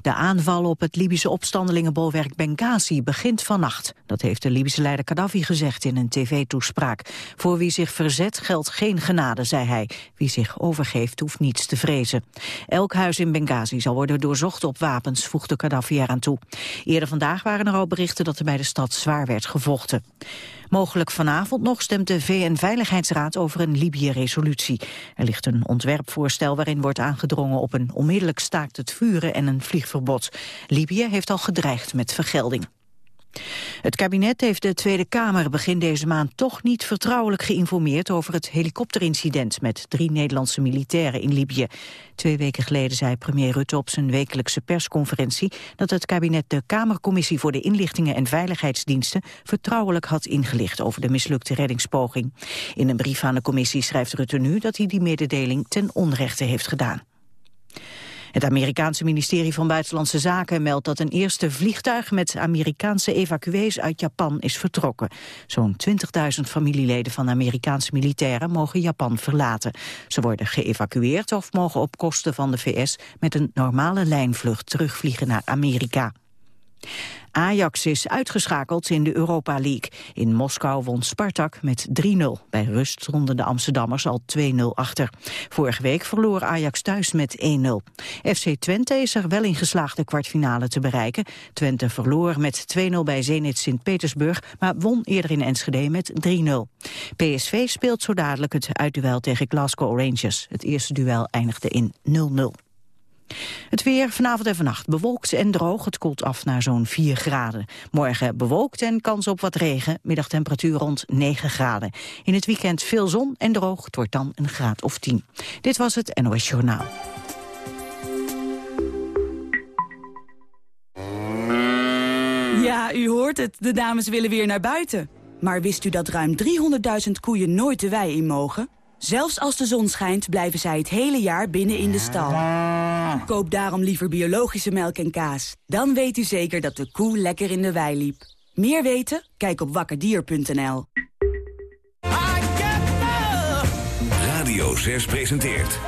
De aanval op het Libische opstandelingenbolwerk Benghazi begint vannacht. Dat heeft de Libische leider Gaddafi gezegd in een tv-toespraak. Voor wie zich verzet geldt geen genade, zei hij. Wie zich overgeeft hoeft niets te vrezen. Elk huis in Benghazi zal worden doorzocht op wapens, voegde Gaddafi eraan toe. Eerder vandaag waren er al berichten dat er bij de stad zwaar werd gevochten. Mogelijk vanavond nog stemt de VN-veiligheidsraad over een Libië-resolutie. Er ligt een ontwerpvoorstel waarin wordt aangedrongen op een onmiddellijk staakt het vuren en een vliegverbod. Libië heeft al gedreigd met vergelding. Het kabinet heeft de Tweede Kamer begin deze maand toch niet vertrouwelijk geïnformeerd over het helikopterincident met drie Nederlandse militairen in Libië. Twee weken geleden zei premier Rutte op zijn wekelijkse persconferentie dat het kabinet de Kamercommissie voor de Inlichtingen en Veiligheidsdiensten vertrouwelijk had ingelicht over de mislukte reddingspoging. In een brief aan de commissie schrijft Rutte nu dat hij die mededeling ten onrechte heeft gedaan. Het Amerikaanse ministerie van Buitenlandse Zaken meldt dat een eerste vliegtuig met Amerikaanse evacuees uit Japan is vertrokken. Zo'n 20.000 familieleden van Amerikaanse militairen mogen Japan verlaten. Ze worden geëvacueerd of mogen op kosten van de VS met een normale lijnvlucht terugvliegen naar Amerika. Ajax is uitgeschakeld in de Europa League. In Moskou won Spartak met 3-0. Bij rust stonden de Amsterdammers al 2-0 achter. Vorige week verloor Ajax thuis met 1-0. FC Twente is er wel in geslaagd de kwartfinale te bereiken. Twente verloor met 2-0 bij Zenit Sint-Petersburg... maar won eerder in Enschede met 3-0. PSV speelt zo dadelijk het uitduel tegen Glasgow Rangers. Het eerste duel eindigde in 0-0. Het weer vanavond en vannacht bewolkt en droog. Het koelt af naar zo'n 4 graden. Morgen bewolkt en kans op wat regen. Middagtemperatuur rond 9 graden. In het weekend veel zon en droog. Het wordt dan een graad of 10. Dit was het NOS Journaal. Ja, u hoort het. De dames willen weer naar buiten. Maar wist u dat ruim 300.000 koeien nooit de wei in mogen? Zelfs als de zon schijnt, blijven zij het hele jaar binnen in de stal. Koop daarom liever biologische melk en kaas. Dan weet u zeker dat de koe lekker in de wei liep. Meer weten? Kijk op wakkerdier.nl. Radio 6 presenteert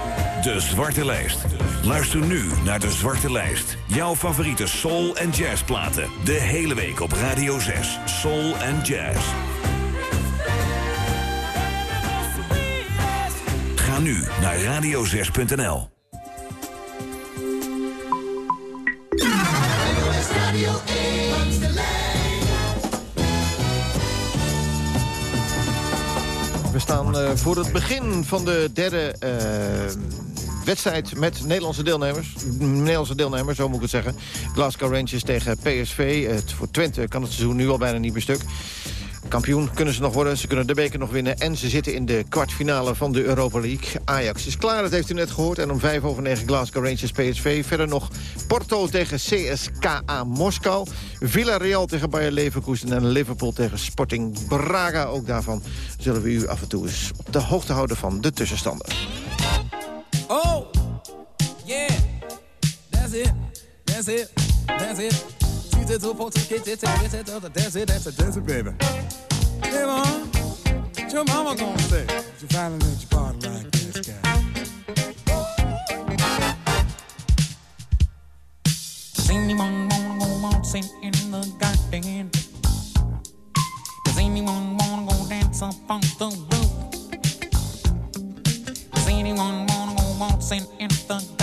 De Zwarte Lijst. Luister nu naar De Zwarte Lijst. Jouw favoriete soul- en jazzplaten. De hele week op Radio 6. Soul en jazz. Ga nu naar radio6.nl. We staan uh, voor het begin van de derde uh, wedstrijd met Nederlandse deelnemers. Nederlandse deelnemers, zo moet ik het zeggen. Glasgow Rangers tegen PSV. Het, voor Twente kan het seizoen nu al bijna niet meer stuk. Kampioen kunnen ze nog worden, ze kunnen de beker nog winnen... en ze zitten in de kwartfinale van de Europa League. Ajax is klaar, dat heeft u net gehoord. En om vijf over negen Glasgow Rangers PSV. Verder nog Porto tegen CSKA Moskou. Villarreal tegen Bayer Leverkusen en Liverpool tegen Sporting Braga. Ook daarvan zullen we u af en toe eens op de hoogte houden van de tussenstanden. Oh, yeah, that's it, that's it, that's it. That's it, that's it, that's it, baby. Hey, mom, what your mama gonna say? You finally let your party like this guy. Does anyone wanna go waltzing in the garden? Does anyone wanna go dance up on the roof? Does anyone wanna go waltzing in the garden?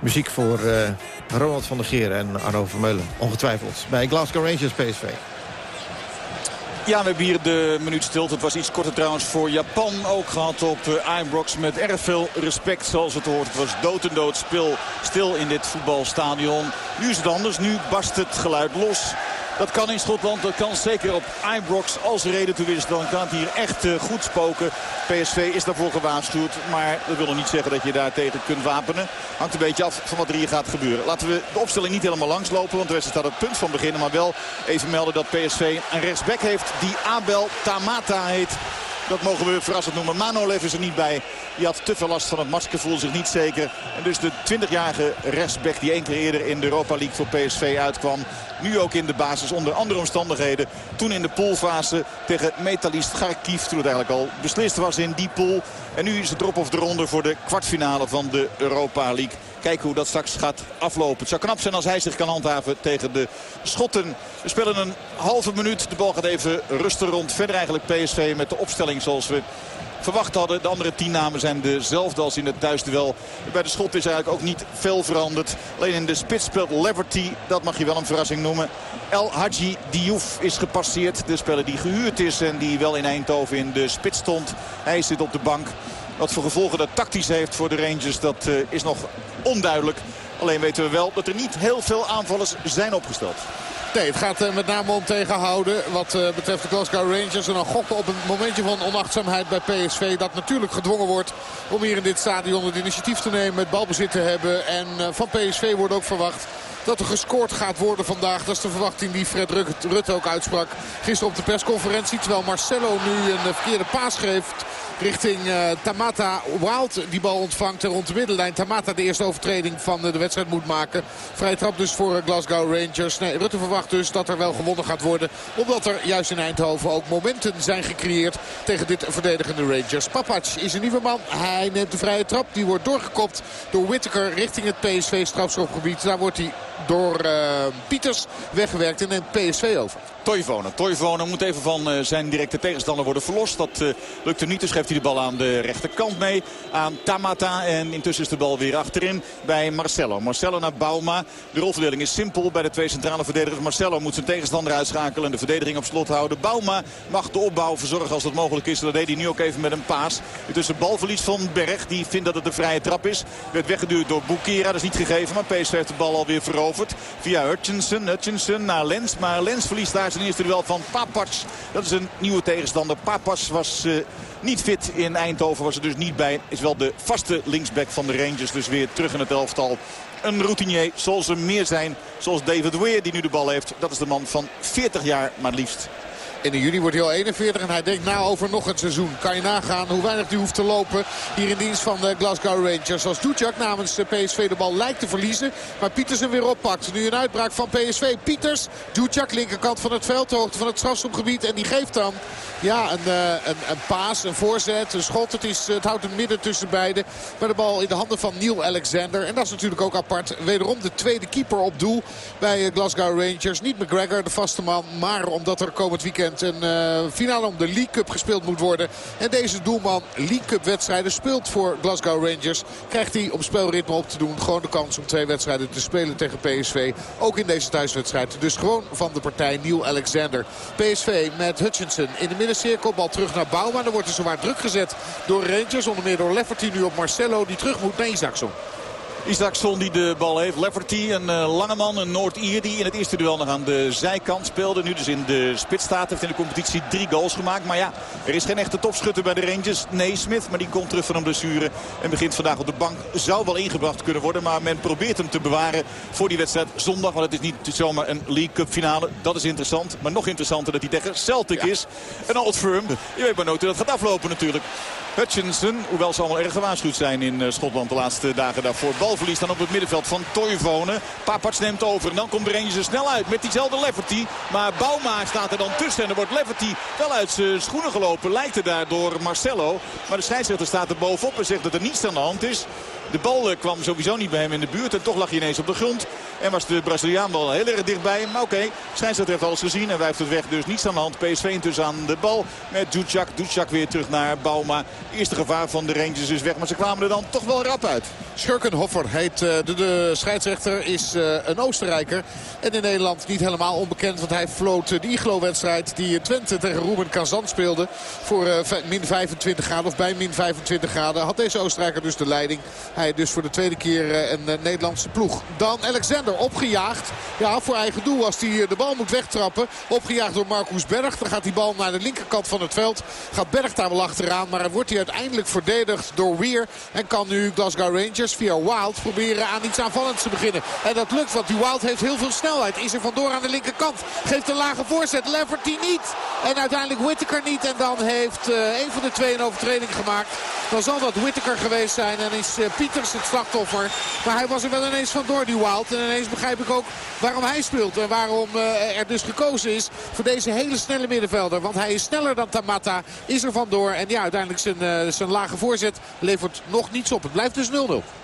Muziek voor eh, Ronald van der Geer en Arno Vermeulen. Ongetwijfeld. Bij Glasgow Rangers PSV. Ja, we hebben hier de minuut stilte. Het was iets korter trouwens voor Japan ook gehad op uh. Met erg veel respect zoals het hoort. Het was dood en dood spil stil in dit voetbalstadion. Nu is het anders. Nu barst het geluid los. Dat kan in Schotland, dat kan zeker op Ibrox. Als reden toe is, dan kan het hier echt uh, goed spoken. PSV is daarvoor gewaarschuwd. Maar dat wil nog niet zeggen dat je daar tegen kunt wapenen. Hangt een beetje af van wat er hier gaat gebeuren. Laten we de opstelling niet helemaal langslopen. Want de wedstrijd staat op het punt van beginnen. Maar wel even melden dat PSV een rechtsback heeft die Abel Tamata heet. Dat mogen we verrassend noemen. Manolev is er niet bij. Die had te veel last van het matchje, voelde zich niet zeker. En dus de 20-jarige rechtsback die één keer eerder in de Europa League voor PSV uitkwam. Nu ook in de basis onder andere omstandigheden. Toen in de poolfase tegen Metalist Kharkiv. Toen het eigenlijk al beslist was in die pool. En nu is het erop of eronder voor de kwartfinale van de Europa League. Kijken hoe dat straks gaat aflopen. Het zou knap zijn als hij zich kan handhaven tegen de Schotten. We spelen een halve minuut. De bal gaat even rustig rond. Verder eigenlijk PSV met de opstelling zoals we verwacht hadden. De andere tien namen zijn dezelfde als in het thuisduel. Bij de schot is eigenlijk ook niet veel veranderd. Alleen in de spits speelt Leverty. Dat mag je wel een verrassing noemen. El Hadji Diouf is gepasseerd. De speler die gehuurd is en die wel in Eindhoven in de spits stond. Hij zit op de bank. Wat voor gevolgen dat tactisch heeft voor de Rangers, dat uh, is nog onduidelijk. Alleen weten we wel dat er niet heel veel aanvallers zijn opgesteld. Nee, het gaat uh, met name om tegenhouden wat uh, betreft de Glasgow Rangers. En dan gokken op een momentje van onachtzaamheid bij PSV. Dat natuurlijk gedwongen wordt om hier in dit stadion het initiatief te nemen. Het balbezit te hebben. En uh, van PSV wordt ook verwacht dat er gescoord gaat worden vandaag. Dat is de verwachting die Fred Rutte ook uitsprak gisteren op de persconferentie. Terwijl Marcelo nu een verkeerde paas geeft richting uh, Tamata. Wild die bal ontvangt rond de middenlijn. Tamata de eerste overtreding van de wedstrijd moet maken. Vrij trap dus voor Glasgow Rangers. Nee, Rutte verwacht dus dat er wel gewonnen gaat worden. Omdat er juist in Eindhoven ook momenten zijn gecreëerd tegen dit verdedigende Rangers. Papac is een nieuwe man. Hij neemt de vrije trap. Die wordt doorgekopt door Whittaker richting het PSV strafschopgebied. Daar wordt hij door uh, Pieters weggewerkt en neemt PSV over. Toivonen. Toivonen moet even van uh, zijn directe tegenstander worden verlost. Dat uh, lukte niet, dus geeft hij de bal aan de rechterkant mee. Aan Tamata en intussen is de bal weer achterin bij Marcelo. Marcelo naar Bauma. De rolverdeling is simpel bij de twee centrale verdedigers. Marcelo moet zijn tegenstander uitschakelen en de verdediging op slot houden. Bauma mag de opbouw verzorgen als dat mogelijk is. Dat deed hij nu ook even met een paas. Intussen balverlies van Berg. Die vindt dat het een vrije trap is. Werd weggeduwd door Boekera. Dat is niet gegeven, maar PSV heeft de bal alweer veroverd. Via Hutchinson. Hutchinson naar Lens. Maar Lens verliest daar zijn eerste duel van Papac. Dat is een nieuwe tegenstander. Papac was uh, niet fit in Eindhoven. Was er dus niet bij. Is wel de vaste linksback van de Rangers. Dus weer terug in het elftal. Een routinier zoals er meer zijn. Zoals David Weir die nu de bal heeft. Dat is de man van 40 jaar maar liefst. En in juni wordt hij al 41 en hij denkt na over nog een seizoen. Kan je nagaan hoe weinig hij hoeft te lopen hier in dienst van de Glasgow Rangers. Als Ducjak namens de PSV de bal lijkt te verliezen. Maar Pieters hem weer oppakt. Nu een uitbraak van PSV. Pieters, Ducjak linkerkant van het veld. Hoogte van het strafschopgebied. En die geeft dan ja, een, uh, een, een paas, een voorzet, een schot. Het, is, het houdt een midden tussen beiden. Maar de bal in de handen van Neil Alexander. En dat is natuurlijk ook apart. Wederom de tweede keeper op doel bij Glasgow Rangers. Niet McGregor, de vaste man. Maar omdat er komend weekend een uh, finale om de League Cup gespeeld moet worden. En deze doelman League Cup wedstrijden speelt voor Glasgow Rangers. Krijgt hij om spelritme op te doen gewoon de kans om twee wedstrijden te spelen tegen PSV. Ook in deze thuiswedstrijd. Dus gewoon van de partij Neil Alexander. PSV met Hutchinson in de middencirkel. Bal terug naar Bouma. Dan wordt er zowaar druk gezet door Rangers. Onder meer door Lefferty nu op Marcelo die terug moet naar Isaacson. Isaacson die de bal heeft. Lafferty, een uh, lange man, een Noord-Ier die in het eerste duel nog aan de zijkant speelde. Nu dus in de spits staat. Heeft in de competitie drie goals gemaakt. Maar ja, er is geen echte topschutter bij de Rangers. Nee, Smith, maar die komt terug van een blessure. En begint vandaag op de bank. Zou wel ingebracht kunnen worden. Maar men probeert hem te bewaren voor die wedstrijd zondag. Want het is niet zomaar een League Cup finale. Dat is interessant. Maar nog interessanter dat hij tegen Celtic is. Een old firm. Je weet maar nooit hoe dat gaat aflopen natuurlijk. Hutchinson, hoewel ze allemaal erg gewaarschuwd zijn in uh, Schotland de laatste dagen daarvoor. Balverlies dan op het middenveld van Toivonen. Papats neemt over en dan komt Rangers er snel uit met diezelfde Lefferty. Maar Bouma staat er dan tussen en er wordt Lefferty wel uit zijn schoenen gelopen. Lijkt er daar door Marcelo. Maar de scheidsrechter staat er bovenop en zegt dat er niets aan de hand is. De bal kwam sowieso niet bij hem in de buurt. En toch lag hij ineens op de grond. En was de Braziliaan wel heel erg dichtbij. Maar oké, okay, scheidsrechter heeft alles gezien. En wijft het weg. Dus niets aan de hand. PSV intussen aan de bal met Ducjak. Ducjak weer terug naar Bauma. Eerste gevaar van de Rangers is weg. Maar ze kwamen er dan toch wel rap uit. Schurkenhoffer heet de, de scheidsrechter. Is een Oostenrijker. En in Nederland niet helemaal onbekend. Want hij floot de Iglo-wedstrijd die Twente tegen Ruben Kazan speelde. Voor min 25 graden of bij min 25 graden. Had deze Oostenrijker dus de leiding. Hij dus voor de tweede keer een Nederlandse ploeg. Dan Alexander opgejaagd. Ja, voor eigen doel als hij de bal moet wegtrappen. Opgejaagd door Marcus Berg. Dan gaat die bal naar de linkerkant van het veld. Gaat Berg daar wel achteraan. Maar wordt hij uiteindelijk verdedigd door Weir. En kan nu Glasgow Rangers via Wild proberen aan iets aanvallends te beginnen. En dat lukt, want die Wild heeft heel veel snelheid. Is er vandoor aan de linkerkant. Geeft een lage voorzet. Lafferty niet. En uiteindelijk Whittaker niet. En dan heeft een van de twee een overtreding gemaakt. Dan zal dat Whittaker geweest zijn. En is uh, Pieters het slachtoffer. Maar hij was er wel ineens vandoor, die Wild. En ineens begrijp ik ook waarom hij speelt. En waarom uh, er dus gekozen is voor deze hele snelle middenvelder. Want hij is sneller dan Tamata. Is er vandoor. En ja, uiteindelijk zijn, zijn lage voorzet levert nog niets op. Het blijft dus 0-0.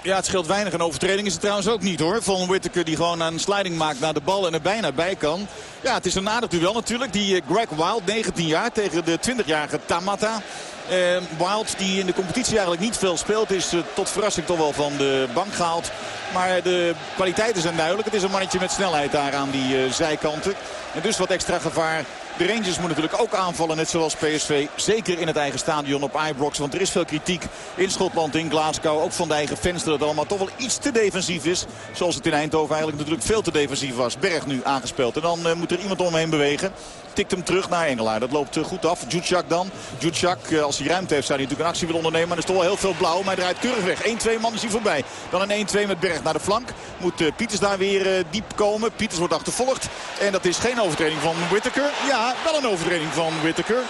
Ja, het scheelt weinig. Een overtreding is het trouwens ook niet hoor. Van Whittaker die gewoon een sliding maakt naar de bal en er bijna bij kan. Ja, het is een aardig duel natuurlijk. Die Greg Wild, 19 jaar, tegen de 20-jarige Tamata. Uh, Wild die in de competitie eigenlijk niet veel speelt. Is uh, tot verrassing toch wel van de bank gehaald. Maar de kwaliteiten zijn duidelijk. Het is een mannetje met snelheid daar aan die uh, zijkanten. En dus wat extra gevaar. De Rangers moeten natuurlijk ook aanvallen, net zoals PSV. Zeker in het eigen stadion op Ibrox. Want er is veel kritiek in Schotland, in Glasgow. Ook van de eigen fans dat het allemaal toch wel iets te defensief is. Zoals het in Eindhoven eigenlijk natuurlijk veel te defensief was. Berg nu aangespeeld. En dan uh, moet er iemand omheen bewegen tikt hem terug naar Engelaar. Dat loopt goed af. Djutjak dan. Djutjak, als hij ruimte heeft, zou hij natuurlijk een actie willen ondernemen. Maar er is toch wel heel veel blauw. Maar hij draait keurig weg. 1-2 man is hij voorbij. Dan een 1-2 met Berg naar de flank. Moet uh, Pieters daar weer diep komen. Pieters wordt achtervolgd. En dat is geen overtreding van Whittaker. Ja, wel een overtreding van Whittaker.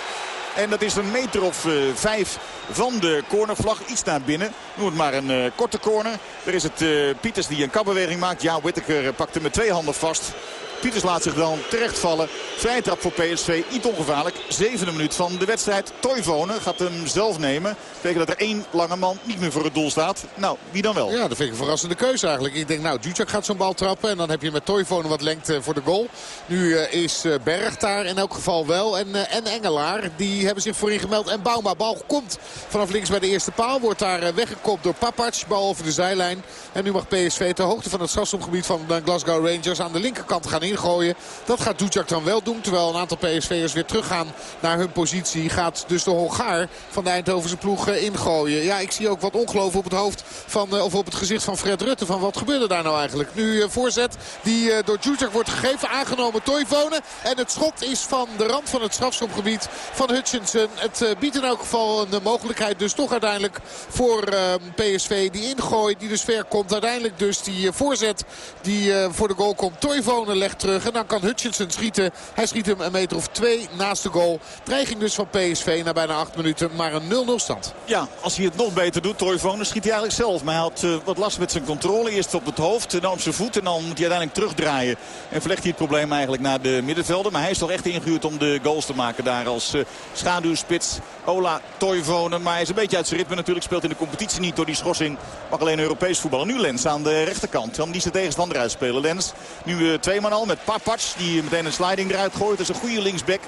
En dat is een meter of vijf van de cornervlag. Iets naar binnen. Noem het maar een korte corner. Er is het Pieters die een kapbeweging maakt. Ja, Whittaker pakt hem met twee handen vast. Pieters laat zich dan terechtvallen. Vrije trap voor PSV, niet ongevaarlijk. Zevende minuut van de wedstrijd. Toivonen gaat hem zelf nemen. Betekent dat er één lange man niet meer voor het doel staat. Nou, wie dan wel? Ja, dat vind ik een verrassende keuze eigenlijk. Ik denk, nou, Djudjak gaat zo'n bal trappen. En dan heb je met Toivonen wat lengte voor de goal. Nu uh, is uh, Berg daar in elk geval wel. En, uh, en Engelaar, die hebben zich voorin gemeld. En Bauma, bal komt vanaf links bij de eerste paal. Wordt daar weggekopt door Papac. Bal over de zijlijn. En nu mag PSV ter hoogte van het strafschopgebied van de Glasgow Rangers aan de linkerkant gaan ingooien. Dat gaat Dujak dan wel doen. Terwijl een aantal PSV'ers weer teruggaan naar hun positie. Gaat dus de Hongaar van de Eindhovense ploeg ingooien. Ja, ik zie ook wat ongeloof op het hoofd van, of op het gezicht van Fred Rutte. Van wat gebeurde daar nou eigenlijk? Nu voorzet die door Dujak wordt gegeven. Aangenomen Toivonen. En het schot is van de rand van het strafschopgebied van Hutchinson. Het biedt in elk geval een mogelijkheid dus toch uiteindelijk voor PSV. Die ingooi die dus ver komt. Uiteindelijk dus die voorzet die voor de goal komt. Toivonen legt terug. En dan kan Hutchinson schieten. Hij schiet hem een meter of twee naast de goal. Dreiging dus van PSV na bijna acht minuten. Maar een 0-0 stand. Ja, als hij het nog beter doet, Toivonen schiet hij eigenlijk zelf. Maar hij had uh, wat last met zijn controle. Eerst op het hoofd, en dan op zijn voet. En dan moet hij uiteindelijk terugdraaien. En verlegt hij het probleem eigenlijk naar de middenvelden. Maar hij is toch echt ingehuurd om de goals te maken daar als uh, schaduwspits. Ola Toivonen. Maar hij is een beetje uit zijn ritme natuurlijk. Speelt in de competitie niet door die schorsing. Mag alleen Europees voetballen. Nu Lens aan de rechterkant. Dan die zijn tegenstander uitspelen. Lens nu uh, twee man al met Papac. Die meteen een sliding eruit gooit. Dat is een goede linksback.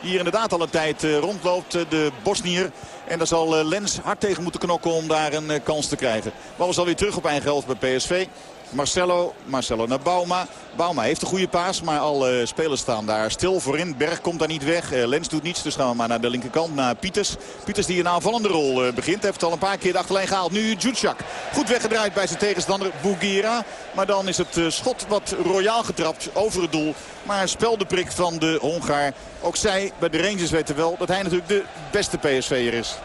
Die hier inderdaad al een tijd uh, rondloopt. Uh, de Bosnier. En daar zal uh, Lens hard tegen moeten knokken om daar een kans te krijgen. Bal is alweer terug op eigen helft bij PSV. Marcelo, Marcelo naar Bauma. Bauma heeft een goede paas, maar alle spelers staan daar stil voorin. Berg komt daar niet weg. Uh, Lens doet niets, dus gaan we maar naar de linkerkant, naar Pieters. Pieters die een aanvallende rol uh, begint. Heeft al een paar keer de achterlijn gehaald. Nu Djutjak. Goed weggedraaid bij zijn tegenstander Bougira. Maar dan is het schot wat royaal getrapt over het doel. Maar speldeprik van de Hongaar. Ook zij bij de Rangers weten wel dat hij natuurlijk de beste PSV'er is.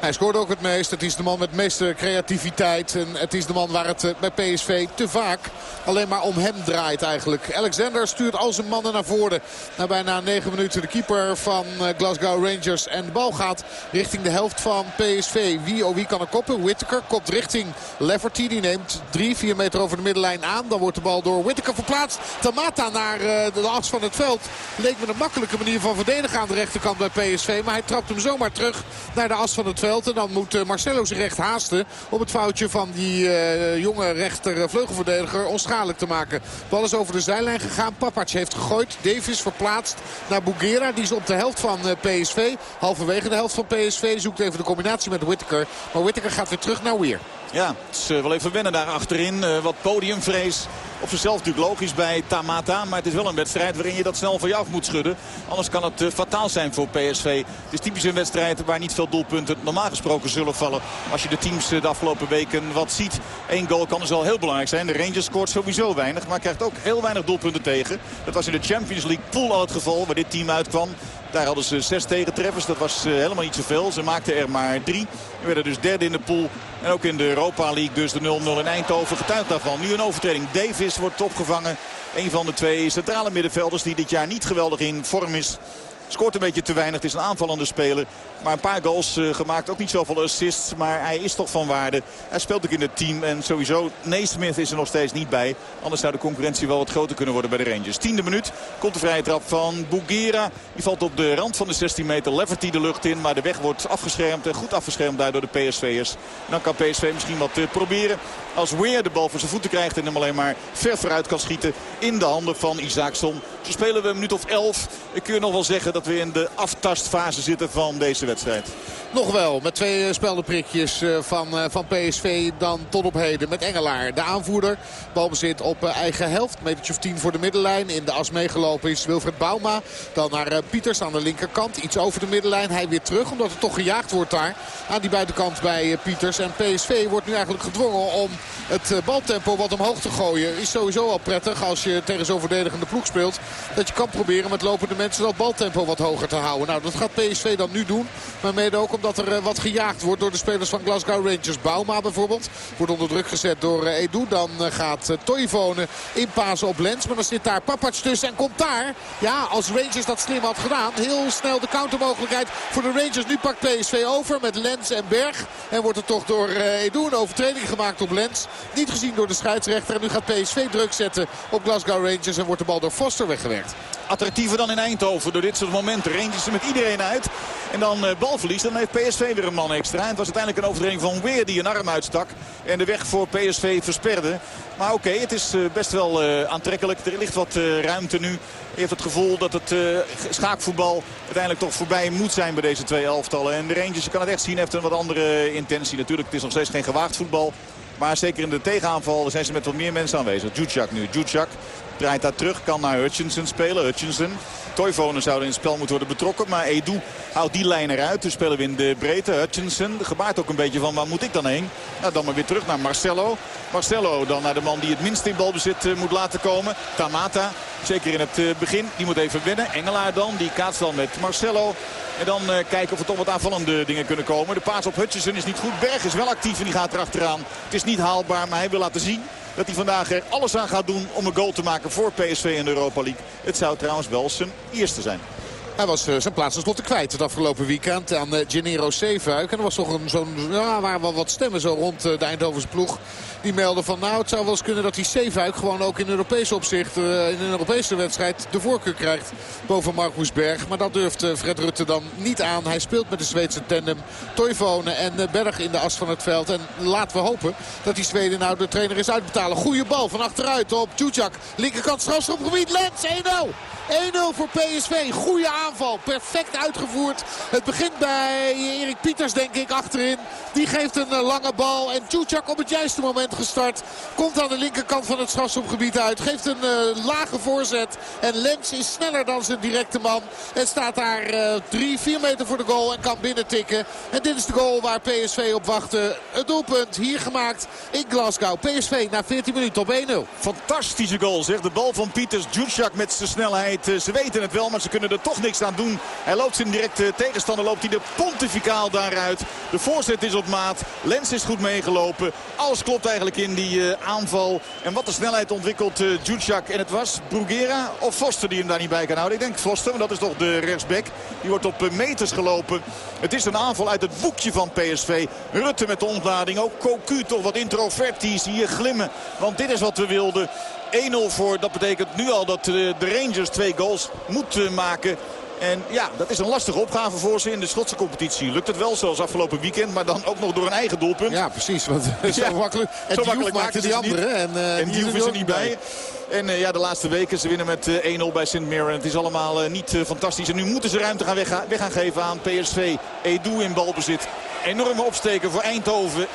Hij scoort ook het meest. Het is de man met de meeste creativiteit. En het is de man waar het bij PSV te vaak alleen maar om hem draait eigenlijk. Alexander stuurt al zijn mannen naar voren. Na bijna 9 minuten de keeper van Glasgow Rangers. En de bal gaat richting de helft van PSV. Wie oh wie kan er koppen? Whittaker kopt richting Leverty. Die neemt 3, 4 meter over de middenlijn aan. Dan wordt de bal door Whittaker verplaatst. Tamata naar de as van het veld. Leek me een makkelijke manier van verdedigen aan de rechterkant bij PSV. Maar hij trapt hem zomaar terug naar de as van het veld. Dan moet Marcelo zich recht haasten op het foutje van die uh, jonge rechter vleugelverdediger onschadelijk te maken. Bal is over de zijlijn gegaan. Papac heeft gegooid. Davis verplaatst naar Bugera. Die is op de helft van PSV. Halverwege de helft van PSV. Zoekt even de combinatie met Whittaker. Maar Whittaker gaat weer terug naar Weer. Ja, het is wel even wennen daar achterin. Wat podiumvrees. Op zichzelf natuurlijk logisch bij Tamata. Maar het is wel een wedstrijd waarin je dat snel van je af moet schudden. Anders kan het uh, fataal zijn voor PSV. Het is typisch een wedstrijd waar niet veel doelpunten normaal gesproken zullen vallen. Als je de teams uh, de afgelopen weken wat ziet. Eén goal kan dus wel heel belangrijk zijn. De Rangers scoort sowieso weinig. Maar krijgt ook heel weinig doelpunten tegen. Dat was in de Champions League pool al het geval. Waar dit team uitkwam. Daar hadden ze zes tegentreffers. Dat was uh, helemaal niet zoveel. Ze maakten er maar drie. We werden dus derde in de pool. En ook in de Europa League dus de 0-0 in Eindhoven getuigt daarvan. Nu een overtreding. Davis wordt opgevangen. Een van de twee centrale middenvelders die dit jaar niet geweldig in vorm is. Scoort een beetje te weinig. Het is een aanvallende speler. Maar een paar goals uh, gemaakt. Ook niet zoveel assists. Maar hij is toch van waarde. Hij speelt ook in het team. En sowieso Naismith is er nog steeds niet bij. Anders zou de concurrentie wel wat groter kunnen worden bij de Rangers. Tiende minuut. Komt de vrije trap van Bugera. Die valt op de rand van de 16 meter. Leverty de lucht in. Maar de weg wordt afgeschermd. En goed afgeschermd daar door de PSV'ers. Dan kan PSV misschien wat uh, proberen. Als Weer de bal voor zijn voeten krijgt. En hem alleen maar ver vooruit kan schieten. In de handen van Isaacson. Zo spelen we een minuut of 11. Ik kun nog wel zeggen dat we in de aftastfase zitten van deze wedstrijd. Nog wel, met twee speldenprikjes van, van PSV dan tot op heden. Met Engelaar, de aanvoerder. Balbezit op eigen helft. Metertje of 10 voor de middenlijn. In de as meegelopen is Wilfred Bouma. Dan naar Pieters aan de linkerkant. Iets over de middenlijn. Hij weer terug, omdat er toch gejaagd wordt daar. Aan die buitenkant bij Pieters. En PSV wordt nu eigenlijk gedwongen om het baltempo wat omhoog te gooien. Is sowieso al prettig als je tegen zo'n verdedigende ploeg speelt. Dat je kan proberen met lopende mensen dat baltempo wat hoger te houden. Nou, dat gaat PSV dan nu doen. Maar mede ook omdat er wat gejaagd wordt door de spelers van Glasgow Rangers. Bauma bijvoorbeeld wordt onder druk gezet door Edu. Dan gaat Toivonen inpassen op Lens. Maar dan zit daar Papac tussen en komt daar. Ja, als Rangers dat slim had gedaan. Heel snel de countermogelijkheid voor de Rangers. Nu pakt PSV over met Lens en Berg. En wordt er toch door Edu een overtreding gemaakt op Lens. Niet gezien door de scheidsrechter. En nu gaat PSV druk zetten op Glasgow Rangers. En wordt de bal door Foster weggewerkt attractiever dan in Eindhoven door dit soort momenten. Rangers er met iedereen uit. En dan uh, balverlies. Dan heeft PSV weer een man extra. En het was uiteindelijk een overtreding van Weer die een arm uitstak. En de weg voor PSV versperde. Maar oké, het is uh, best wel uh, aantrekkelijk. Er ligt wat ruimte nu. Je heeft het gevoel dat het schaakvoetbal uiteindelijk toch voorbij moet zijn bij deze twee elftallen. En de Rangers, je kan het echt zien, heeft een wat andere intentie. Natuurlijk, het is nog steeds geen gewaagd voetbal. Maar zeker in de tegenaanval zijn ze met wat meer mensen aanwezig. Djudjak nu. Djudjak draait daar terug. Kan naar Hutchinson spelen. Hutchinson. Toivonen zouden in het spel moeten worden betrokken. Maar Edu houdt die lijn eruit. Dus spelen we in de breedte. Hutchinson gebaart ook een beetje van waar moet ik dan heen? Nou, dan maar weer terug naar Marcelo. Marcelo dan naar de man die het minst in balbezit uh, moet laten komen. Tamata. Zeker in het uh, begin. Die moet even winnen. Engelaar dan. Die kaatst dan met Marcelo. En dan uh, kijken of er toch wat aanvallende dingen kunnen komen. De paas op Hutchinson is niet goed. Berg is wel actief en die gaat erachteraan. Het is niet haalbaar, maar hij wil laten zien dat hij vandaag er alles aan gaat doen om een goal te maken voor PSV in de Europa League. Het zou trouwens wel zijn eerste zijn. Hij was uh, zijn plaats tenslotte kwijt het afgelopen weekend aan uh, Gennaro Zeefuik. En er was toch zo'n, ja, waren wel wat stemmen zo rond de Eindhovense ploeg. Die melden van nou het zou wel eens kunnen dat die Zeefuik gewoon ook in Europese opzicht, in een Europese wedstrijd, de voorkeur krijgt boven Marcus Berg. Maar dat durft Fred Rutte dan niet aan. Hij speelt met de Zweedse tandem Toivonen en Berg in de as van het veld. En laten we hopen dat die Zweden nou de trainer is uitbetalen. Goede bal van achteruit op Tjutjak. Linkerkant strafschopgebied. Lens 1-0. voor PSV. Goede aanval. Perfect uitgevoerd. Het begint bij Erik Pieters denk ik achterin. Die geeft een eh, lange bal. En Tjutjak op het juiste moment gestart. Komt aan de linkerkant van het strafschopgebied uit. Geeft een uh, lage voorzet. En Lens is sneller dan zijn directe man. En staat daar uh, drie, vier meter voor de goal. En kan binnen tikken. En dit is de goal waar PSV op wachtte. Het doelpunt hier gemaakt in Glasgow. PSV na 14 minuten op 1-0. Fantastische goal zeg. De bal van Pieters. Djurchak met zijn snelheid. Ze weten het wel, maar ze kunnen er toch niks aan doen. Hij loopt zijn directe tegenstander. Loopt hij de pontificaal daaruit. De voorzet is op maat. Lens is goed meegelopen. Alles klopt eigenlijk in die uh, aanval. En wat de snelheid ontwikkelt uh, Djurchak. En het was Bruguera of Foster die hem daar niet bij kan houden. Ik denk Foster, maar dat is toch de rechtsback. Die wordt op uh, meters gelopen. Het is een aanval uit het boekje van PSV. Rutte met de ontlading. Ook Cocu toch wat introvert. Die je glimmen. Want dit is wat we wilden. 1-0 voor. Dat betekent nu al dat de Rangers twee goals moeten maken. En ja, dat is een lastige opgave voor ze in de Schotse competitie. Lukt het wel zoals afgelopen weekend, maar dan ook nog door een eigen doelpunt. Ja, precies. Want zo ja, makkelijk. En zo makkelijk maakte die andere. En, uh, en die hoeven ze niet bij. En uh, ja, de laatste weken, ze winnen met uh, 1-0 bij St. Mirren. Het is allemaal niet fantastisch. En nu moeten ze ruimte gaan weg, weg gaan geven aan PSV. Edu in balbezit. Enorme opsteken voor Eindhoven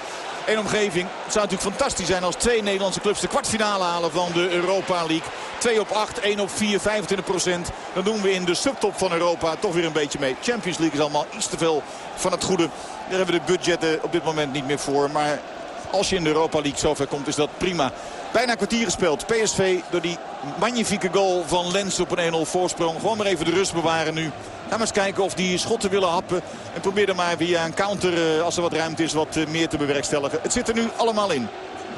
en omgeving. Het zou natuurlijk fantastisch zijn als twee Nederlandse clubs de kwartfinale halen van de Europa League. 2 op 8, 1 op 4, 25 procent. Dan doen we in de subtop van Europa toch weer een beetje mee. Champions League is allemaal iets te veel van het goede. Daar hebben we de budgetten op dit moment niet meer voor. Maar als je in de Europa League zover komt is dat prima. Bijna kwartier gespeeld. PSV door die magnifieke goal van Lens op een 1-0 voorsprong. Gewoon maar even de rust bewaren nu. Ga maar eens kijken of die schotten willen happen. En probeer er maar via een counter, als er wat ruimte is, wat meer te bewerkstelligen. Het zit er nu allemaal in.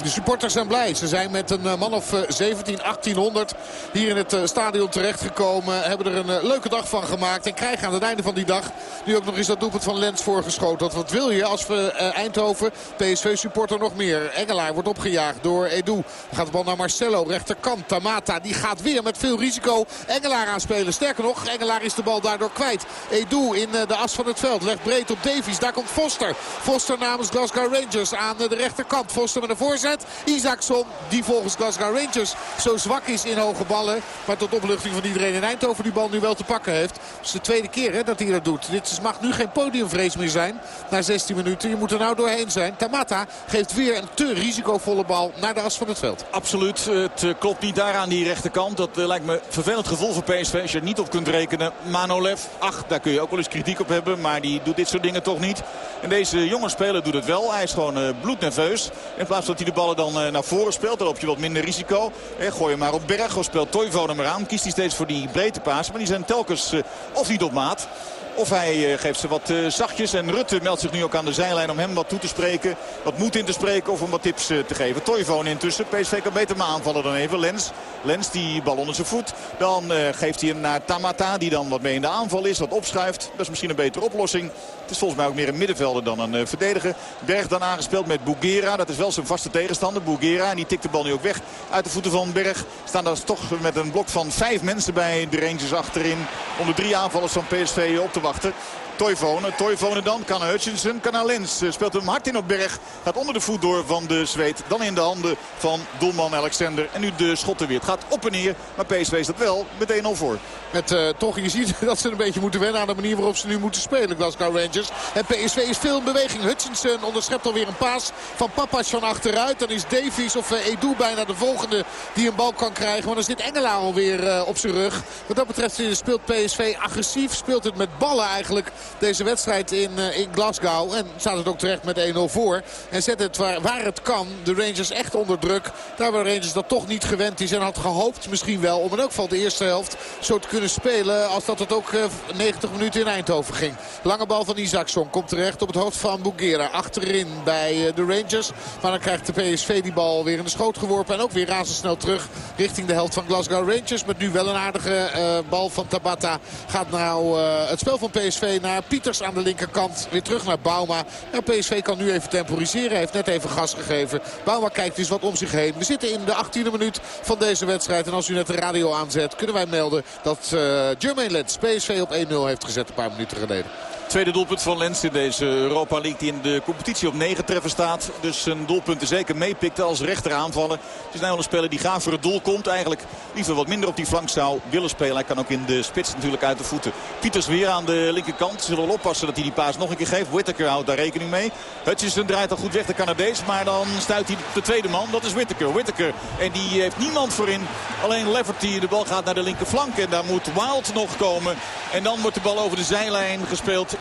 De supporters zijn blij. Ze zijn met een man of 17, 1800 hier in het stadion terechtgekomen. Hebben er een leuke dag van gemaakt. En krijgen aan het einde van die dag nu ook nog eens dat doelpunt van Lens voorgeschoten. Wat wil je als we Eindhoven, PSV-supporter nog meer. Engelaar wordt opgejaagd door Edu. Gaat de bal naar Marcelo, rechterkant. Tamata, die gaat weer met veel risico Engelaar aanspelen. Sterker nog, Engelaar is de bal daardoor kwijt. Edu in de as van het veld. Legt breed op Davies. Daar komt Foster. Foster namens Glasgow Rangers aan de rechterkant. Foster met een voorzet. Isaacson, die volgens Glasgow Rangers zo zwak is in hoge ballen. Maar tot opluchting van iedereen in Eindhoven die bal nu wel te pakken heeft. Het is de tweede keer hè, dat hij dat doet. Dit mag nu geen podiumvrees meer zijn. Na 16 minuten. Je moet er nou doorheen zijn. Tamata geeft weer een te risicovolle bal naar de as van het veld. Absoluut. Het eh, klopt niet daar aan die rechterkant. Dat uh, lijkt me vervelend gevoel voor PSV als je er niet op kunt rekenen. Manolev, ach, daar kun je ook wel eens kritiek op hebben. Maar die doet dit soort dingen toch niet. En deze jonge speler doet het wel. Hij is gewoon uh, bloednerveus. In plaats dat hij de ballen dan naar voren speelt. Dan loop je wat minder risico. Eh, gooi je maar op Berg. Of speelt Toivonen maar aan. Kiest hij steeds voor die breedte paas. Maar die zijn telkens of niet op maat. Of hij geeft ze wat zachtjes. En Rutte meldt zich nu ook aan de zijlijn om hem wat toe te spreken. Wat moed in te spreken of om wat tips te geven. Toivonen intussen. PSV kan beter maar aanvallen dan even. Lens. Lens die bal onder zijn voet. Dan geeft hij hem naar Tamata. Die dan wat mee in de aanval is. Wat opschuift. Dat is misschien een betere oplossing. Het is volgens mij ook meer een middenvelder dan een uh, verdediger. Berg dan aangespeeld met Bougera. Dat is wel zijn vaste tegenstander. Bougera. En die tikt de bal nu ook weg uit de voeten van Berg. Staan daar toch met een blok van vijf mensen bij de Rangers achterin. Om de drie aanvallers van PSV op te wachten. Toivonen. Toivonen dan. Kan Hutchinson. Kan naar Lens. Speelt hem hard in op Berg. Gaat onder de voet door van de Zweet. Dan in de handen van doelman Alexander. En nu de schotten weer. Het gaat op en neer. Maar PSV is dat wel meteen al voor. Met uh, toch, je ziet dat ze een beetje moeten wennen aan de manier waarop ze nu moeten spelen. Glasgow Rangers. En PSV is veel in beweging. Hutchinson onderschept alweer een paas van Papas van achteruit. Dan is Davies of uh, Edu bijna de volgende die een bal kan krijgen. Maar dan zit Engelaar alweer op zijn rug. Wat dat betreft speelt PSV agressief. Speelt het met ballen eigenlijk deze wedstrijd in, uh, in Glasgow. En staat het ook terecht met 1-0 voor. En zet het waar, het kan de Rangers echt onder druk. Daar waar de Rangers dat toch niet gewend is. En had gehoopt misschien wel om in elk geval de eerste helft zo te kunnen spelen. Als dat het ook uh, 90 minuten in Eindhoven ging. Lange bal van Isaacson komt terecht op het hoofd van Bugera. Achterin bij uh, de Rangers. Maar dan krijgt de PSV die bal weer in de schoot geworpen. En ook weer razendsnel terug richting de helft van Glasgow Rangers. Met nu wel een aardige bal van Tabata. Gaat nou het spel van PSV naar Pieters aan de linkerkant. Weer terug naar Bauma. En PSV kan nu even temporiseren. Heeft net even gas gegeven. Bauma kijkt dus wat om zich heen. We zitten in de 18e minuut van deze wedstrijd. En als u net de radio aanzet kunnen wij melden dat uh, Jermaine PSV op 1-0 heeft gezet een paar minuten geleden. Tweede doelpunt van Lens in deze Europa League die in de competitie op 9 treffen staat. Dus zijn doelpunten zeker meepikte als rechter aanvallen. Het is nou een speler die graag voor het doel komt. Eigenlijk liever wat minder op die flank zou willen spelen. Hij kan ook in de spits natuurlijk uit de voeten. Pieters weer aan de linkerkant. Zullen wel oppassen dat hij die paas nog een keer geeft. Whittaker houdt daar rekening mee. Hutchinson draait al goed weg de Canadees. Maar dan stuit hij de tweede man. Dat is Whittaker. Whittaker. En die heeft niemand voorin. Alleen Leverty. De bal gaat naar de linkerflank. En daar moet Wild nog komen. En dan wordt de bal over de zijlijn gespeeld.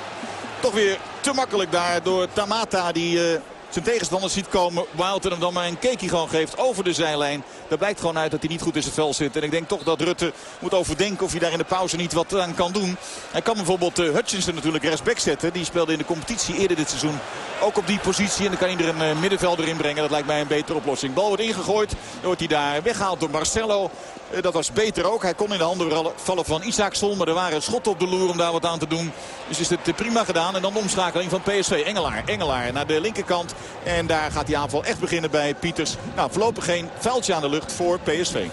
Toch weer te makkelijk daar door Tamata die uh, zijn tegenstander ziet komen. Wild hem dan maar een cakeie gewoon geeft over de zijlijn. Daar blijkt gewoon uit dat hij niet goed in zijn vel zit. En ik denk toch dat Rutte moet overdenken of hij daar in de pauze niet wat aan kan doen. Hij kan bijvoorbeeld uh, Hutchinson natuurlijk rechtsback zetten. Die speelde in de competitie eerder dit seizoen ook op die positie. En dan kan ieder een uh, middenvelder inbrengen. Dat lijkt mij een betere oplossing. Bal wordt ingegooid. Dan wordt hij daar weggehaald door Marcelo. Uh, dat was beter ook. Hij kon in de handen vallen van Isaacson. Maar er waren schotten op de loer om daar wat aan te doen. Dus is het prima gedaan. En dan de omschakeling van PSV. Engelaar. Engelaar naar de linkerkant. En daar gaat die aanval echt beginnen bij Pieters. Nou, voorlopig geen vuiltje aan de lucht voor PSV.